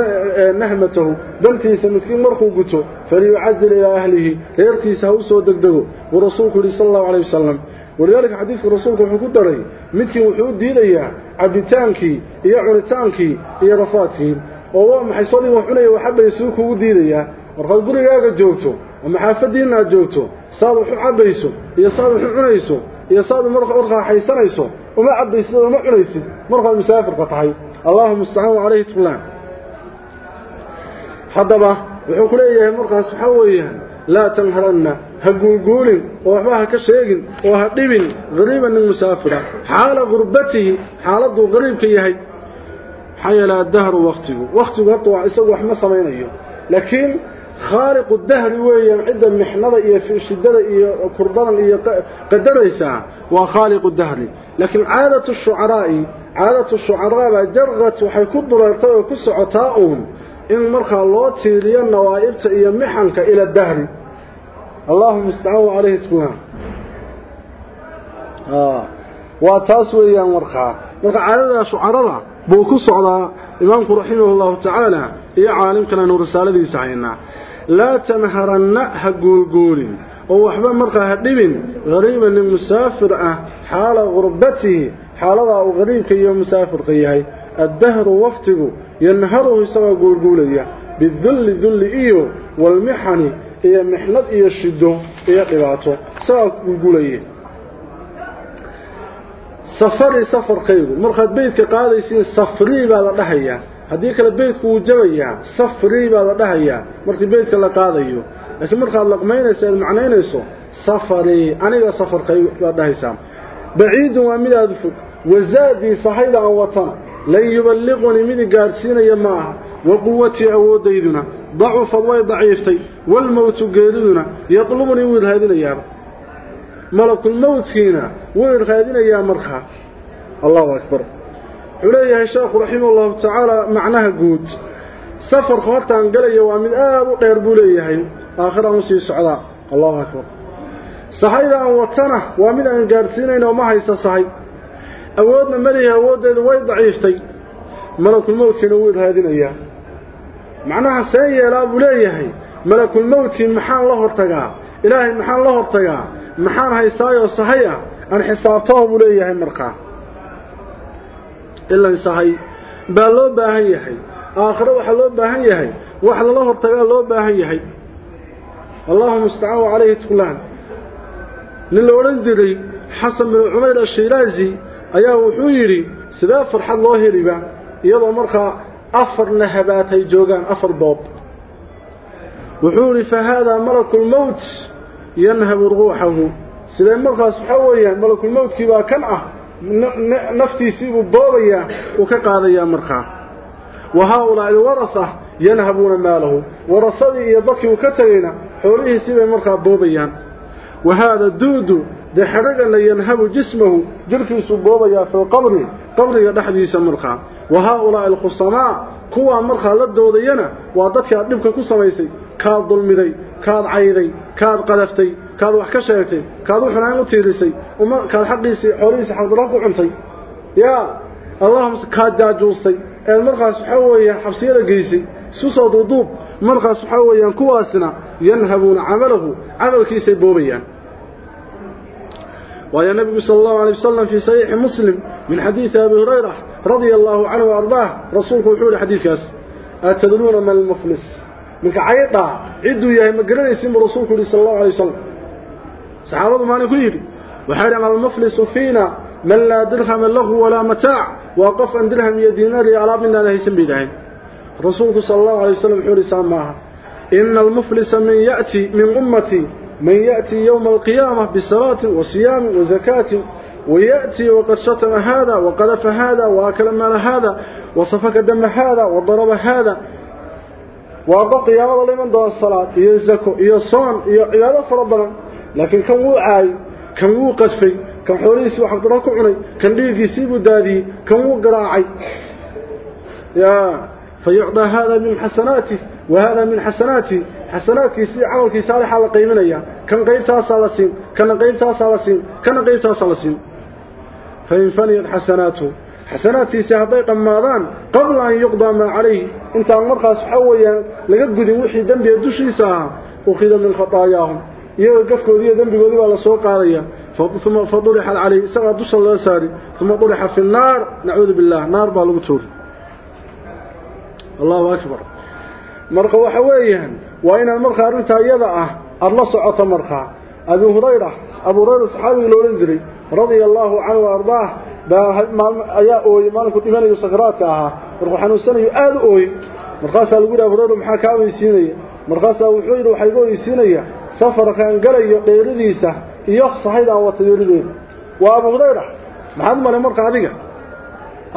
نهمته دنتيس مسكين مركو قتو فليعزل إلى أهله يركيس هوسو دقدقو. ورسولك صلى الله عليه وسلم. ولذلك حديث رسولك وحكو دري مسكين وحود دينيا عبتانكي إيا عنتانكي إيا رفاتكي وهو محيصولي وحولي وحبا يسوكو دينيا ورفض قرية هذا جوته ومحافة دينا جوته صاد وحو عبيسو يا صاد وحو عنيسو إيا صاد مرخ أرغى حيسانيسو وما عبيسو وما عنيسو مرخ المسافر قطعي اللهم استعانوا عليه تقلان حضبا وحكرا إياه مرخ سحويه لا تنهرن هقول قول وحباها كشيق وحبيبين غريبا للمسافر حال غربته حال الضو غريب كي كيهي حيلا الدهر وقته وقته قطوع إساق وحما صمين لكن خارق الدهر ويان عدة محنة إيا في شدة إيا كربانا إيا قدريسا وخالق الدهر. لكن عادة الشعراء عادة الشعراء جرغت وحيكون دلارتها وكس عطاؤهم إن مرخى الله تيريا النوائبت إيا محنك إلى الدهر. اللهم استعوا عليه تكون. آه. وتاسوي يا مرخى. مرخى عادة الشعراء بوكس على إمامك رحمه الله تعالى إيا عالم كان نور دي سعينا. لا تنهرن هقول قول ووحبا مرقى هدبن. غريبا للمسافر أه حال غربته حال غريب كي مسافر قيهي الدهر وقته ينهره سوى قول قولي بالذل ذل إيو والمحن إيا محنط إيا الشدو إيا قباته. سوى قول قولي سفري سفر قيبه مرقى بيتك قال يسين سفري بعد نحيا هذه كلا بيت كوجبيا صفري بعد ده هي مرت بيت كلا قاضيو بس مرت خلق مين السيد معنين السو صفري أنا لا صفر خي بعد هيسام بعيد وامي لا دفق وزادي صحيح عن وطن لا يبلغني من جارسين يا معه وقوتي أودي دنا ضعف الله ضعيفتي والموت جيدنا يطلبني ويل هذه الأيام ملك الموت هنا ويل هذه الأيام مرخى الله أكبر عليه الشيخ رحمه الله تعالى معناها قود سفر خورتان قليا ومن آب غير بوليه آخر مسي سعداء الله أكبر صحيدا وطنه ومن أن قارسينين وما هيسا صحي أودنا مليه أود وي ضعيفتي ملك الموت كنوود هذه الأيام معناها سيئة لا بوليه ملك الموت محان الله ارتقى إلهي محان الله ارتقى إلا إنساهي بل لو باهن يحي آخر وحا لو باهن يحي وحا الله ارتقى لو باهن يحي اللهم استعانوا عليه تقلان للورنزري حسن بن عمير الشيرازي أيها وحويري سدا فرح الله ربا يضع مرخى أفر نهباتي جوغان أفر بوب وحوري فهذا ملك الموت ينهب روحه markaas waxaa weeyaan malakulmowtkii baa kan ah alwarasa yanhabuuna maalahu warasadii iyo dadkii uu ka tegayna xoolihiisii bay markaa boobayaan wa haada duudu dee xadhagana yanhabu jismahu jirhkiisuu boobayaa fii qabri qabriga dhexdiisa markaa wa haa-ulaa'i alkhusamaa kuwaa markaa la doodayana waa dadkii aad dhibka ku samaysay kaad dulmiday kaad cayday kaad qadaftay kaad wax ka sheegtay kaad u xunaan u tiirisay kaad xaqiisii xoolihiisii xaqdaro ku cuntay yaa allahuma kaad jaajuustay eed markaas waxaa weeyaan xabsiyada geysay isu soo duuduub markaas waxaa weeyaan kuwaasna yanhabuuna camalahu camalkiisay boobayaan ويا النبي صلى الله عليه وسلم في صحيح مسلم من حديث أبي هريرة رضي الله عنه وأرضاه رسولك وحول حديث كاس أتدرون من المفلس من كعيطة عدوا يا مقرن يسمى رسولك صلى الله عليه وسلم صحابة ما نقول وحرم المفلس فينا من لا درهم له ولا متاع وقف أن درهم يدينار على بنا له يسمى بيدعين رسولك صلى الله عليه وسلم حول سامها إن المفلس من يأتي من أمتي من يأتي يوم القيامة بصلاة وصيام وزكاة ويأتي وقد شتم هذا وقذف هذا وأكل مال هذا وصفك دم هذا وضرب هذا وأبقى قيامة لمن دون الصلاة. يزكو يصون يعرف ربنا. لكن كان وعاي كان وقذفي كان حوليس وحق دراكو عني كان ليه يسيب دادي كان وقراعي يا فيعطى هذا من حسناته وهذا من حسناته. حسناتك سي عملك صالح على قيمنيا كان قيبتها صالسين كان قيبتها صالسين كان قيبتها صالسين فإن فنيت حسناته. حسناتي سيهضي قماضان قبل أن يقضى ما عليه. إنت المرخص حويا لقد وحي دنبي يدوشي ساها وخذ من خطاياهم. يوقفكوا ذي دنبي قولي على سوق عليا. ثم فضلح عليه. سوى دوش الله ساري. ثم ضلح في النار. نعوذ بالله. نار بالغتور الله أكبر. marka arinta iyada ah aad la socoto marka Abu Hurayra Abu Hurayra saxaabiga loo oran jiray radiyallahu anhu ardaah baa ayaa ooyay maalinku dhimanayo sakraadka ahaa markuu xanuunsanayo aad u ooyay markaas lagu yiraahdo Hurayra maxaa ka weysiinaya markaas wuxuu yiri waxay go weysiinaya safarkan galayo dheeridiisa iyo sahayda wata yirideed waa Abu Hurayra maxaad maray marka adiga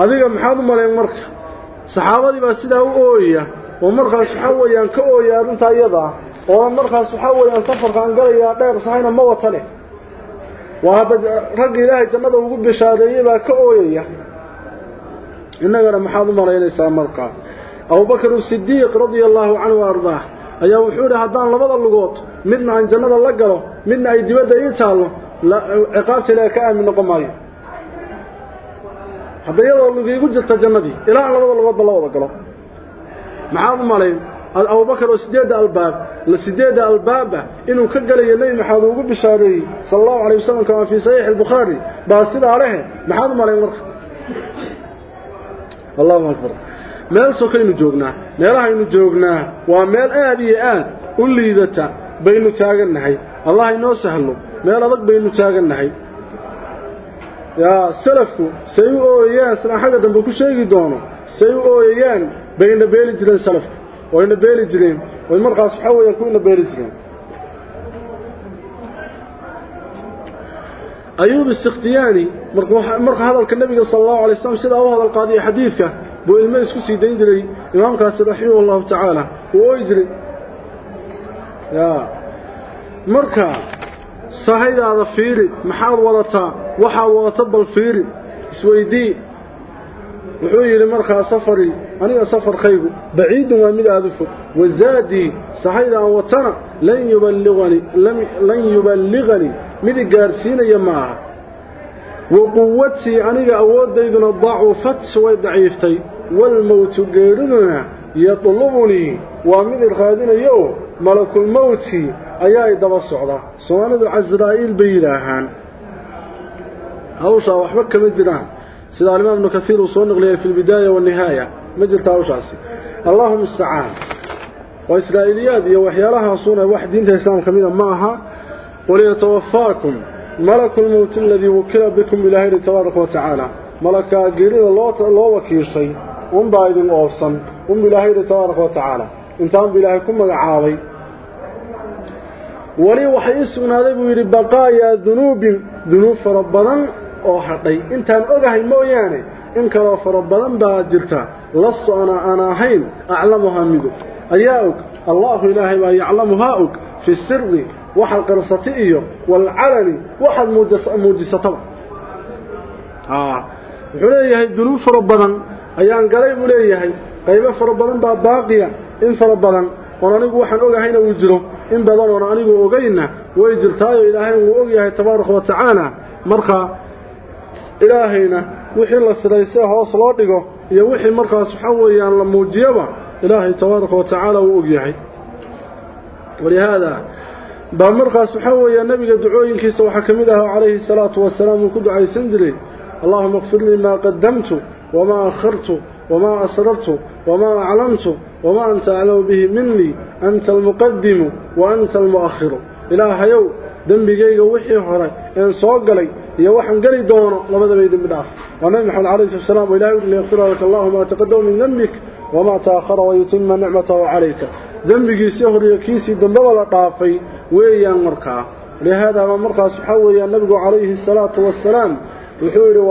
adiga maxaad maray marka saxaabadii baa sidaa u ooyaya ومرخص حويان كأويا أنت أيضا ومرخص حويان سفر كان قليا دير صحينا موطنه وهذا رق إلهي جمده وقب بشارية با كأويا إننا محاض مرين إسلام مرقى. أبو بكر الصديق رضي الله عنه وأرضاه. أيها وحوري هدان لبضا اللقوط. مدنا عن جنة اللقلو مدنا أي دبادة يتالو عقابت لا كأم من قماري هذا يضع اللقي يقول جلت جنة إلا أن لبضا اللقوط بالله وضقلو maxaad u malayn Nabi Maxamed ugu bishaareeyay sallallahu alayhi wasallam kama fi sahih al-Bukhari baa sida leh maxaad u malayn marka Allahu akbar meel soo kaynu joognaa meelaha aynu joognaa waa meel aad iyo aad u liidata baynu taaganahay Allah inoo sahlo meel adag baynu taaganahay yaa salafku say u ooyaan sana xaga dambe ku sheegi doono say u ooyaan bayna beeli jireen salafku وين بيري جرين وين مرقى صحوة يكون بيري جريم؟ أيوب السختياني مرقى هذا النبي صلى الله عليه وسلم سيد هذا القاضي حديثك بو المنسك سيدين جري إمام كاسر الله تعالى هو يجري يا. مرقى صحيح هذا فيري محاول وضطا وحاول وضطب الفيري سويدي وحويري مركا سفري أنا سفر خيبه بعيد ما من أذفه وزادي صحيح أن وطنا لن يبلغني لن يبلغني. من الجارسين يا معه. وقوتي أنا أود أن أضع فتس وضعيفتي والموت غيرنا يطلبني. ومن الخادم يو ملك الموت. أي أي دب الصعدة. سواء عزرائيل بيلاهان. أو شاوح بك من جنان سيدا الإمام ابن كثير وصونق لي في البداية والنهاية. مجرد هوشاسي اللهم استعان. وإسرائيليات يوحيالها صونة واحد دينة إسلام كمينة معها. وليتوفاكم ملك الموت الذي وكل بكم إلهي تبارك وتعالى. ملك قريد الله وكيل شيء. وم بايدين أوفصا وم إلهي تبارك وتعالى. انتان بإلهي كم مقعاوي weli waxay ii sugnaaday buu yidhi baqaayaa oo hadhay intaan ogahay mooyaane in kaloo fara badan baa jirta lastu ana aan ahayn aclamuhaa midog ayaa og allaahu ilaahay baa yaclamuhaa og fi siri waxaad qarsatay iyo waalcalani waxaad muujisataba wuxuu leeyahay dunuub fara badan ayaan galay buu leeyahay qaybo fara badan baa baaqiya in fara badan oon anigu waxaan ogahayna uu jiro in badan oon anigu ogayna way jirtaayo ilaahay wuu ogyahay tabaaraka wa tacaala marka إلهينا وحي الله سيدي سليسيه وصل أرده يوحي مركة سبحانه ويان لموجيبا إلهي تبارك وتعالى وأقيحي ولهذا بمركة سبحانه ويان نبي دعوين كيس وحكمده عليه الصلاة والسلام وكد عي سنجلي اللهم اغفر لي ما قدمت وما أخرت وما أصررت وما أعلمت وما أنت أعلم به مني أنت المقدم وأنت المؤخر. إلهي يوم dembigayga wixii hore een soo galay iyo waxaan geli doono labadaba idin dhaaf waa nabi maxamed calayhi salaam oo ilaahay uu yaghfir laka allahu ma taqaddama min dhanbik wama ta'akhkhara wa yutimma ni'matahu alayka dambigiisii hore iyo kiisii dambaba la dhaafay weeyaan markaa lihaada ma markaas waxa weeyaan nabigu calayhi salaatu wassalaam wuxuu yidhi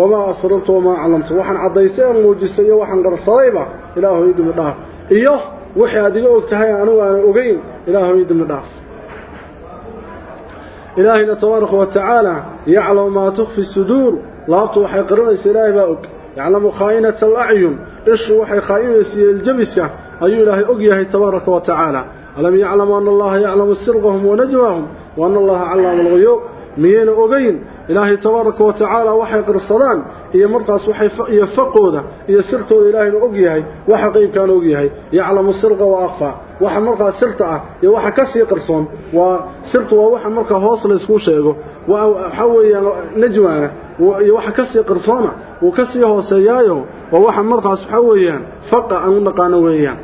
wamaa asrartu wamaa aclamtu waxaan caddaysay aan muujisay iyo waxaan qarsadayba ilaahu ii dimi dhaaf iyo wixii aad iga og tahay anigu aanan ogeyn ilaahu ii dimi dhaaf ilaahayna tabaaraka wa tacaala yaclamu maa tukfi إلهي نتبارك وتعالى يعلم ما تخفي السدور لا توحي قرنس إلهي بأك يعلم خائنة الأعين. إشر وحي خائنة الجبسة أي إلهي أقيه تبارك وتعالى. ألم يعلم أن الله يعلم سرقهم ونجواهم وأن الله علام الغيوب. ميين أقين إلهي تبارك وتعالى وحي قرصدان. إيا مرقص وحي فقودة. إيا سرقه إلهي أقيه وحقين كان أقيه يعلم السرق وأخفى. Waxa markaas sirta ah iyo waxa ka sii qarsoon waa sirtu waa waxa markaa hoos la isku sheego waxa weeyaan najwaana iyo waxa ka sii qarsoona uu ka sii hooseeyaayo waa waxa markaas waxa weeyaan faqa aan u naqaano weeyaan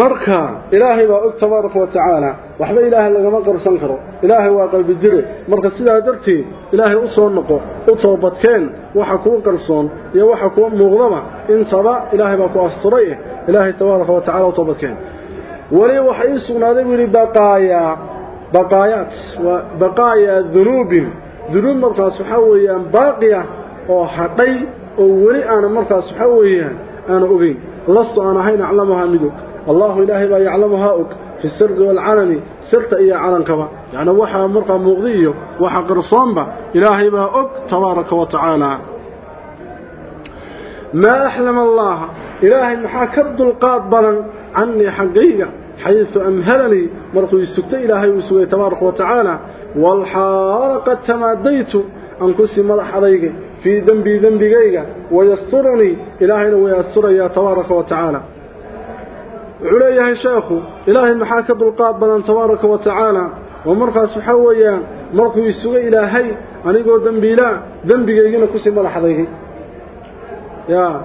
marka ilaahay baa og tabaaraka wa tacaala وحب إله إلا ما قر سنكره إله واقل بجري مركز سيدا درتي إله أصو النقو أطو بطكين وحكو قرصون يوحكو مغضمة إن صبا إله باكو أسطريه إله تبارك وتعالى أطو بطكين ولي وحيسونا ذكري بقايا بقايات بقايا ذنوب ذنوب مركز حويا باقية وحقي حقي أو ولي أنا مركز حويا أنا أبين لست أنا حين أعلمها مدوك الله إلهي با يعلمها أكبر في السر والعلن سرت إيا علن كبا يعني وحا مرقى مغضي وحا قرصان با. إلهي با أك تبارك وتعالى. ما أحلم الله. إلهي محا كبد القاد بلن عني حقيقة حيث أمهلني. مرقى يسكت إلهي وسوي تبارك وتعالى. والحال قد تماديت. أنكسي ملح عليك. في ذنبي ذنبي ويسترني إلهي ويستر يا تبارك وتعالى. علي يا شيخ إلهي محاك بالقابل أن تبارك وتعالى. ومرقى سحويا مرقى يسوى إلهي أن يقول ذنبي لا ذنبي يقين كسي ملاحظيه يا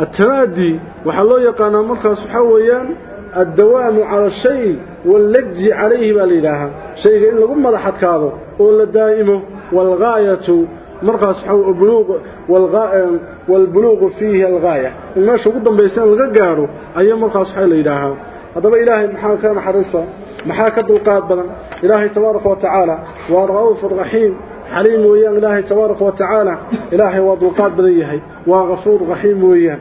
التمادي وحلو يقانا مرقى سحويا الدوام على الشيء واللجي عليه بالإله. شيء يقول لكم ملاحظ كابو أولا دائمه والغاية. Waalgaayatu markaas waxaa buluuq والبلوغ فيه الغاية ما شو قدام بيسان الغقارو أي مرقص حيلا إلهها هذا إلهي محاك كان حريصا محاك القاد بنا إلهي تبارك وتعالى والرؤوف الرحيم حليم ويان إلهي تبارك وتعالى إلهي وضوقات بذيهي وغفور رحيم ويان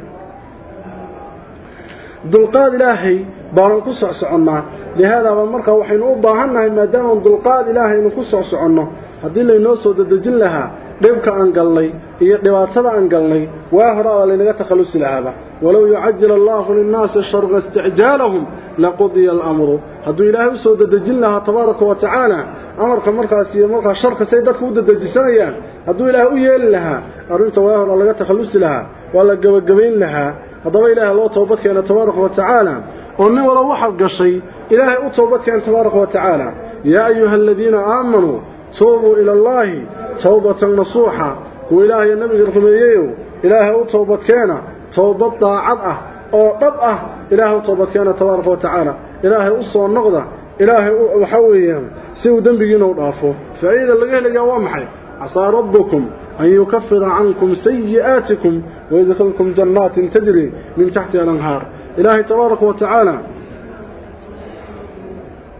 دلقاد إلهي بارن كسع سعنا لهذا مرقى وحين أباهنا ما دام دلقاد إلهي نكسع سعنا هذه اللي نوصل دجل لها dhibka aan galnay iyo dhibaatada aan galnay waa hore oo laynaga takhalusi lahaaba walow yucajil allahu linnaasi sharqa isticjaalahum laqudiya alamru hadduu ilaahay usoo dadejin lahaa tabaaraka wa tacaala amarka markaas iyo markaa sharka say dadku u dadejisanayaan hadduu ilaahay u yeeli lahaa arrinta waa hore laga takhalusi lahaa waa la gebagabayn lahaa haddaba ilaahay loo toobad keena tabaaraka wa tacaala oo nin wala waxaad gashay ilaahay u toobad keena tabaaraka wa tacaala yaa ayuha aladiina aamanuu tuubuu ila allaahi توبة نصوحة وإلهي النبي الرمييو إلهي توبة كان توبة ضاعة أو ربعة إلهي توبة كان تبارك وتعالى. إلهي أصوى النقضة إلهي وحويهم سيو دنبقين ونعرفه فإذا لقيه لقى وامحي عصى ربكم أن يكفر عنكم سيئاتكم ويدخلكم جنات تجري من تحتها الأنهار. إلهي تبارك وتعالى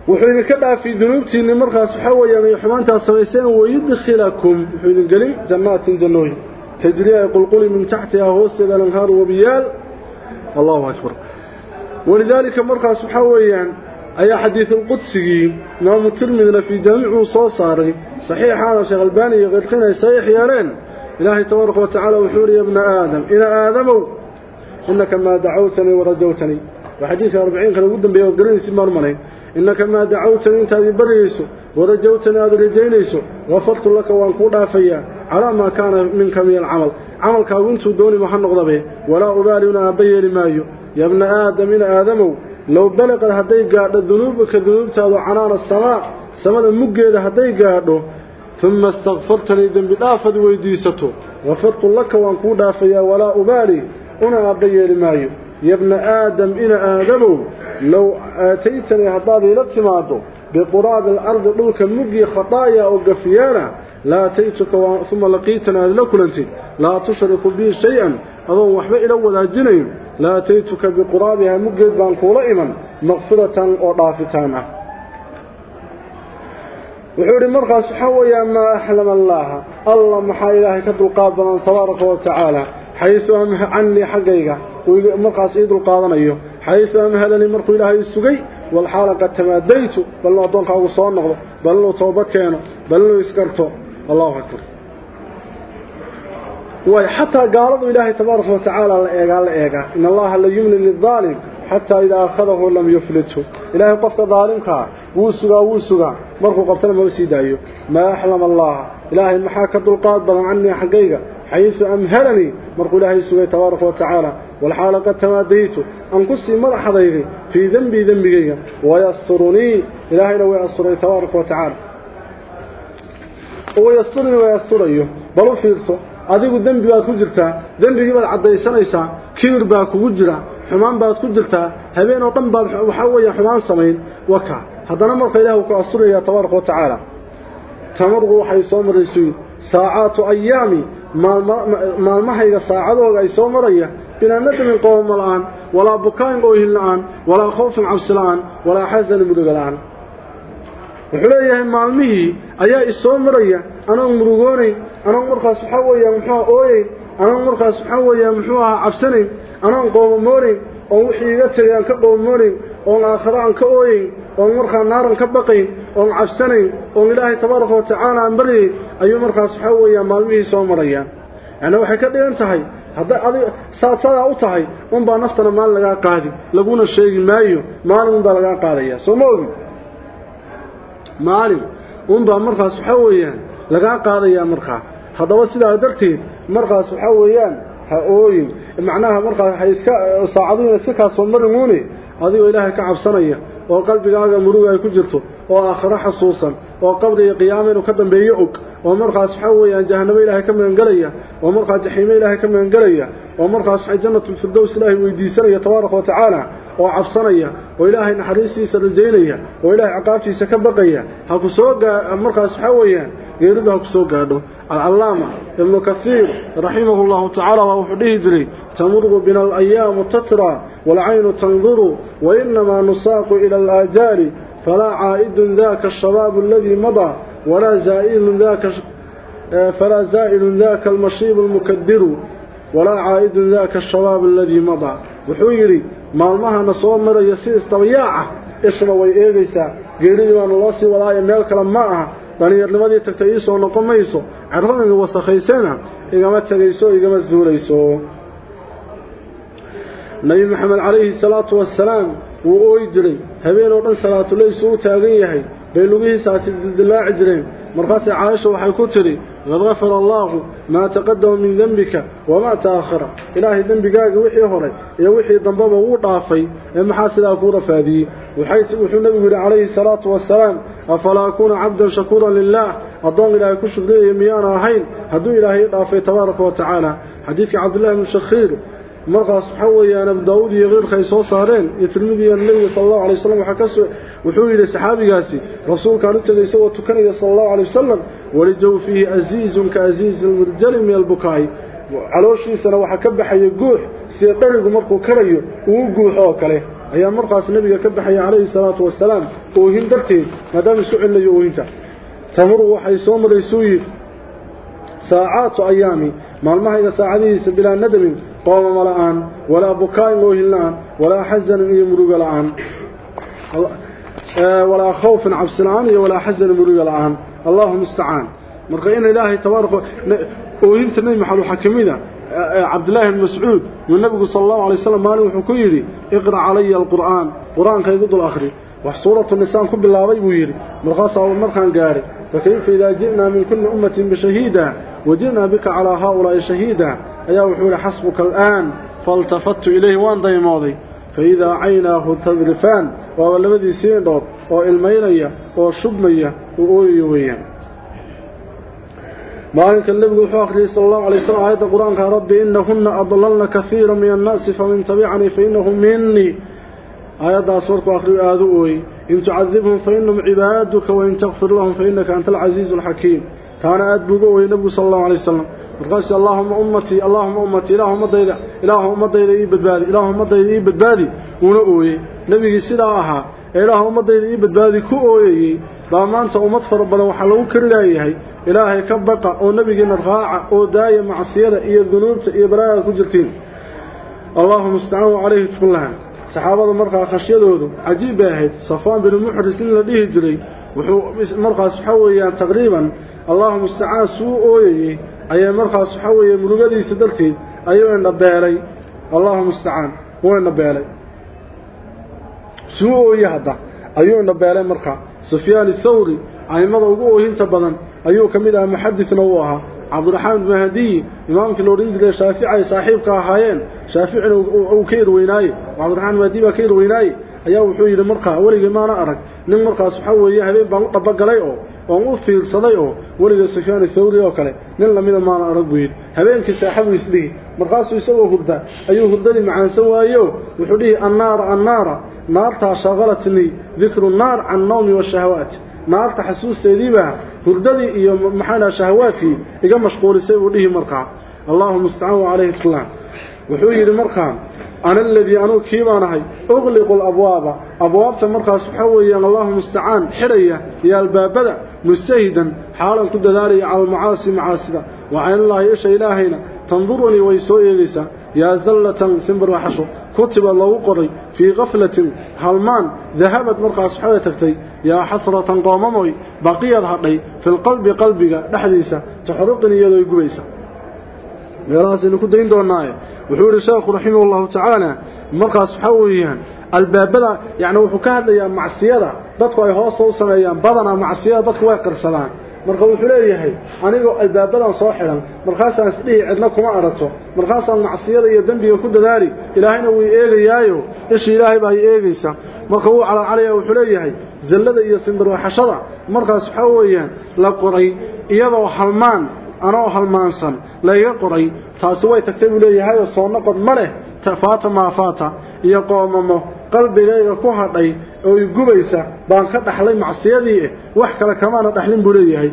وحين كدا في ذنوبتي إني مرخص حوى يعني حمانتا سميسين ويدخلكم. حين قليل جنات جنوي تجري قلقلي من تحتها هوس إلى الأنهار وبيال. الله أكبر. ولذلك مرخص حوى يعني أي حديث القدسي. نام ترمذنا في جميع صوصاري صحيح هذا شيخ الباني غير خنا يصيح يا لين. إلهي تبارك وتعالى وحور يا ابن آدم. إلى آدم إنك ما دعوتني ورجوتني. وحديث 40 كان ودن بيو قرن سي مرمنه إنك ما دعوتني أنت ببريسو ورجوتني هذا لدينيسو غفرت لك وانقودها فيا على ما كان منك من العمل. عمل كنت دوني محن غضبه ولا أبالي من أبي لمايو. يا ابن آدم إلى آدم لو بلغ هذه الذنوب ذنوبك ذنوبت هذا عنار السماء. سماء المجيدة هذه قاعدة ثم استغفرتني إذن بالآفد ويديسته غفرت لك وانقودها فيا ولا أبالي أنا أبي لمايو. يا ابن آدم إن آدم لو آتيتني هطاضي لاتماده بقراب الأرض لوك مجي خطايا أو قفيانا لا تيتك ثم لقيتنا لكل أنت لا تشرك بي شيئا. أظن إلى الأول الجنين لا تيتك بقرابها مجي بانكولا إمن مغفرة وضافتانا. وحور المرخى سحويا ما أحلم الله. الله محا إلهي كدل قابلا تبارك وتعالى. حيث أمح عني حقيقة. Ii dulqaadanayo xaysu amhalanii markuu ilaahay sugay walxaala qad tamaadaytu bal inuu addoonkaagu soo noqdo bal inuu toobad keeno bal inuu iskarto allahu akbar way xataa gaaladu ilaahay tabaaraka wa tacaala la eegaa la eegaa in allaha la yumli lidaalim wuu sugaa markuu qabtana maba sii daayo maa axlama allaha ilaahay maxaa ka dulqaad badan canii xaggayga xaysu amhalanii markuu ilaahay sugay tabaaraka wa tacaala walxaala qad tamaadaytu aan ku sii madaxdayday fii dembii dembigayga wayasturunii ilaahayna way asturay tabaaraka wa tacaala wayasturunii way asturayo bal u fiirso adigu dembi baad ku jirtaa dembigii baad caddaysanaysaa kibir baa kugu jira baad ku jirtaa habeen oo dhan baad waxaa weeya xumaan samayn waka haddana marka ilaahu ku asturaya tabaaraka wa tacaala tamargu waxay soo marayso saacaatu ayaami maalmahayga saacadooga ay soo maraya bilaa nadamin qooma la-aan walaa bukaayin oohin la-aan walaa khawfin cabsi la-aan walaa xasanin muruga la-aan wuxuu leeyahay maalmihii ayaa isoo maraya anoon murugoonayn anoon markaas waxaa weeyaa muxuuha ooyeyn anoon markaas waxaa weeyaa muxuu ahaa cabsanayn anoon qoomamoonayn oon wixii iga tegay aan ka qoomamoonayn oon aakhiro aan ka ooyeyn oon markaa naaran ka baqayn oon cabsanayn oon ilaahay tabaaraka wa tacaala aan baryayn ayuu markaas waxaa weeyaa maalmihii soo marayaan yacni waxay ka dhigan tahay hadday adig saad sadaa u tahay unbaa naftana maalin lagaa qaadi laguna sheegi maayo maalin unbaa lagaa qaadaya. Soo ma ogi? Maalin unbaa markaas waxaa weeyaan lagaa qaadayaa markaa. Haddaba sidaa darteed markaas waxaa weeyaan هؤلاء معناها مرقى سعادون سكا صمر موني هذه إلهك عبسانية وقلبك هذا مروع كجرته وآخر حصوصا وقبر قيام وقدم بيعك ومرقى سحوي أن جهنم كم من أنقلي ومرقى جحيم إلهك من أنقلي ومرقى سحي جنة الفردوس إلهي ويديسانية طوارق وتعالى وعبصانية وإلهي نحريسي سر الجيلية وإلهي عقابتي سكبقية هكو سوق مرقى سحوي يريدها كسو قادو. العلامة ابن كثير رحمه الله تعالى وحديدري تمر بنا الأيام تترى والعين تنظر وإنما نساق إلى الآجار. فلا عائد ذاك الشباب الذي مضى ولا زائل ذاك آه، فلا زائل ذاك المشيب المكدر. ولا عائد ذاك الشباب الذي مضى. وحيري ما المها نصوم مدى يسيس طبيعة اشرا ويئيسا قيري وان الله سيولاي ملك لماها dhallinyarnimadii tagtay ii soo noqon mayso carrooyinga wasakhaysayna igama tegayso igama suulayso nebi maxamed calayhi salaatu wasalaam wuu ooyi jiray habeen oo dhan salaatuleysu u taagan yahay bay lugihiisaasi dildillaaci jireen markaasee caaisha waxay ku tidhi qad gafara allaahu maa taqadama min dembika wamaa ta'akhara ilaahay dembigaaga wixii horay iyo wixii dambeba wuu dhaafay ee maxaa sidaa kuu rafaadiyey wuxuu nebigu yidhi calayhi salaatu wasalaam أفلا أكون عبدا شكورا لله؟ أضان إلى كشف لي ميانا هين هدو إلهي إضافي تبارك وتعالى. حديث عبد الله من شخير. مرغى صحوي أنا بداود يغير خيصو صارين يتلمذي النبي صلى الله عليه وسلم وحكسه. وحوري لسحابي قاسي. رسول كانت يسوى تكني صلى الله عليه وسلم. ولجو فيه أزيز كأزيز المرجل من البكاء علوشي سنوحة كبحة يقوح سيطلق مرقو كريو. وقوحوك عليه ايا مرقاس النبي كبحي عليه الصلاة والسلام. أوهين دبتين مدام سعين لي اوهينتا تمر وحي سوم ريسوي ساعات ايامي ما إلى ساعاته بلا ندم. قوم ملعان ولا بكاء اوهين لأن ولا حزن اي مروق أه، ولا خوف عبس لعان إيه ولا حزن مروق لعان اللهم استعان. مرقين إلهي تبارك اوهينتا نيمح الحكمين عبد الله بن مسعود والنبي صلى الله عليه وسلم قال له اقرأ علي القرآن قرآن قيد الآخر. وحصوره النسان كل بالاوي ويري مرخصا ومرخان غاري فكيف إذا جئنا من كل أمة بشهيدا وجئنا بك على هؤلاء شهيدا أيا وحول حسبك الآن فالتفت إليه وان ضيمودي فإذا عيناه تذرفان وولدي سين دوت أو الميريا أو شبميه أو ويويان ما إنك النبي صلى الله عليه وسلم آيات القرآن قال ربي إنهن أضللن كثيرا من الناس فمن تبعني فإنهم مني. آيات صورك وآخر آذوه إن تعذبهم فإنهم عبادك وإن تغفر لهم فإنك أنت العزيز الحكيم. كان آيات بقوه النبي صلى الله عليه وسلم. رقش اللهم أمتي اللهم أمتي. اللهم أمتي اللهم أمتي إليه بالبالي اللهم أمتي إليه بالبالي ونقوه نبي سلاحة اللهم أمتي إليه بالبالي كؤوه kari laayahay ilaahay ka baqa oo nebigiina raaca oo daaya macsiyada iyo dunuubta iyo balaayada ku jirtiin allaahuma mustacaan calayhi tukullahan saxaabada markaa khashyadoodu cajiib bay ahayd safaan binu muxris in la dhihi jiray wuxuu markaas waxaa weeyaan taqriiban allaahuma mustacaan suu ooyayey ayay markaas waxaa weeye murugadiisa darteed ayuu indhabeelay allaahuma mustacaan wuu indhabeelay suu ooye hadda ayuu indhabeelay markaa sufyaan athawri a'immada ugu oohinta badan ayuu ka mid ahaa muxadidna uu ahaa cabdiraxmaan ibnu hadiyi imaamkii la odhan jiray shaafici ay saaxiibka ahaayeen shaaficina uu ka irweynaaye cabdiraxmaan ibnu hadiyi baa ka irweynaaye ayaa wuxuu yidhi markaa weligii maana arag nin markaas waxaa weeye habeen baan u dhabagalay oo oon u fiirsaday oo weliga sufyaan athawri oo kale nin lamida maana arag buu yidhi habeenkii saaxabuu isdhihi مرقاسو يسوى هردا. أيو هردني معان سوى أيو. وحليه النار النار. نار تشغلت لي ذكر النار عن النوم والشهوات. نار تحسوس تذيبا هردني إيو محانا شهواتي. إيقا مشقول سيبو ليه مرقع الله استعاو عليه الكلام وحليه المرقع أنا الذي أنا كيبان هاي أغلق الأبواب. أبواب تمرقا سبحوه الله استعان حرية. يا الباب مستهدا حالا قد داري على المعاصي معاصي. وعين الله يشي إلهينا. تنظرني ويسوي ليس يا زلة سمبر وحشو كتب الله قري في غفلة. هلمان ذهبت مرقى صحابة تكتي يا حسرة قوممي بقي الحقي في القلب قلبك. نحديسا. تحرقني يدوي قبيسا. مراتي نكدين دورنا وحور الشيخ رحمه الله تعالى. مرقى صحابه الباب يعني وحكاة لي مع السيادة دكوا يهوصوا سميان يعني بضنا مع السيادة دكوا يقرسلان مرخو ثلاثي هاي أنيقو الباب بلان صاحرا مرخاسا نسليه عدنا كما أردتو مرخاسا المعصير يدن بيه كد ذاري إلهي نوي إيغي يايو إشي إلهي هنا إيغي سا مرخو على علي أو ثلاثي هاي زلد إيا صندر وحشرة مرخاس حويا لقري إيضو حلمان أنا حلمان سن لا يقري تاسوي تكتب لي هاي الصنقض مره تفات ما فات يقوم مه qalbigayga ku hadhay oo i gubaysa baan ka dhaxlay macsiyadii eh wax kale kamaana dhaxlin buu leeyahay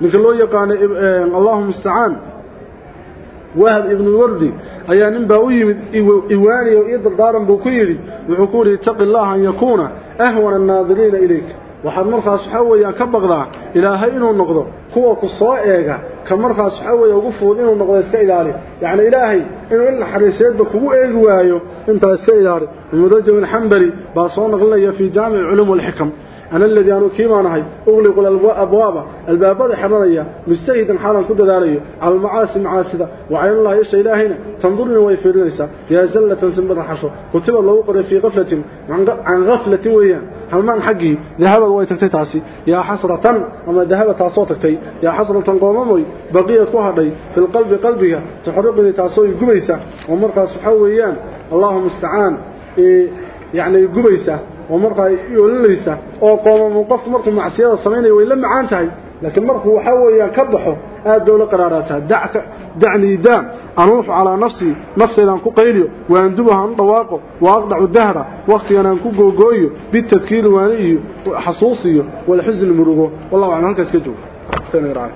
ninka loo yaqaano allahuma mustacaan wahab ibnuwardi ayaa nin baa u yimid iwaani oo ii dardaaran buu ku yidhi wuxuu ku yidhi itaqi allaha an yakuuna ahwana annaadiriina ilayk waxaad markaas waxaa weeyaan ka baqdaa ilaahay inuu noqdo kuwa ku soo eega ka markaas waxaa weeye ugu fudud inuu noqdo iska ilaali yacni ilaahay inuu il naxariiseedba kugu eegi waayo intaa iska ilaali ibnu rajab alxambali baa soo naqlinaya fii jaamici culuum walxikam أنا الذي أنا كيما نهي أغلق الأبواب الباب حرنيا مجتهدا حالا كد ذلك على المعاصي معاصدة وعين الله يشتى إلهينا تنظرني ويفرنسا يا زلة سنبر حشو كتب الله وقر في غفلة. عن غفلة ويان هلمان حقي ذهب ويتكتي تاسي. يا حسرة. أما ذهب تاسوتكتي يا حسرة قوممي بقية كهري في القلب قلبها. تحرقني تاسوي قبيسة. ومرقى سحويان. اللهم استعان. إيه يعني قبيسة. ومرقى يوليسا وقوم موقف مرق مع سيادة الصميني ويلم عانتهي لكن مرقى حوية كبحه هذا الدولة قراراتها دعك دعني دام أنوف على نفسي نفسي لأنكو قيليو وأندبها عن طواقه وأقضع الدهرة وقتي أنكو قوقويو بالتذكير وانيه حصوصيه والحزن المرقوه والله أعلم هكذا سكتوه سنة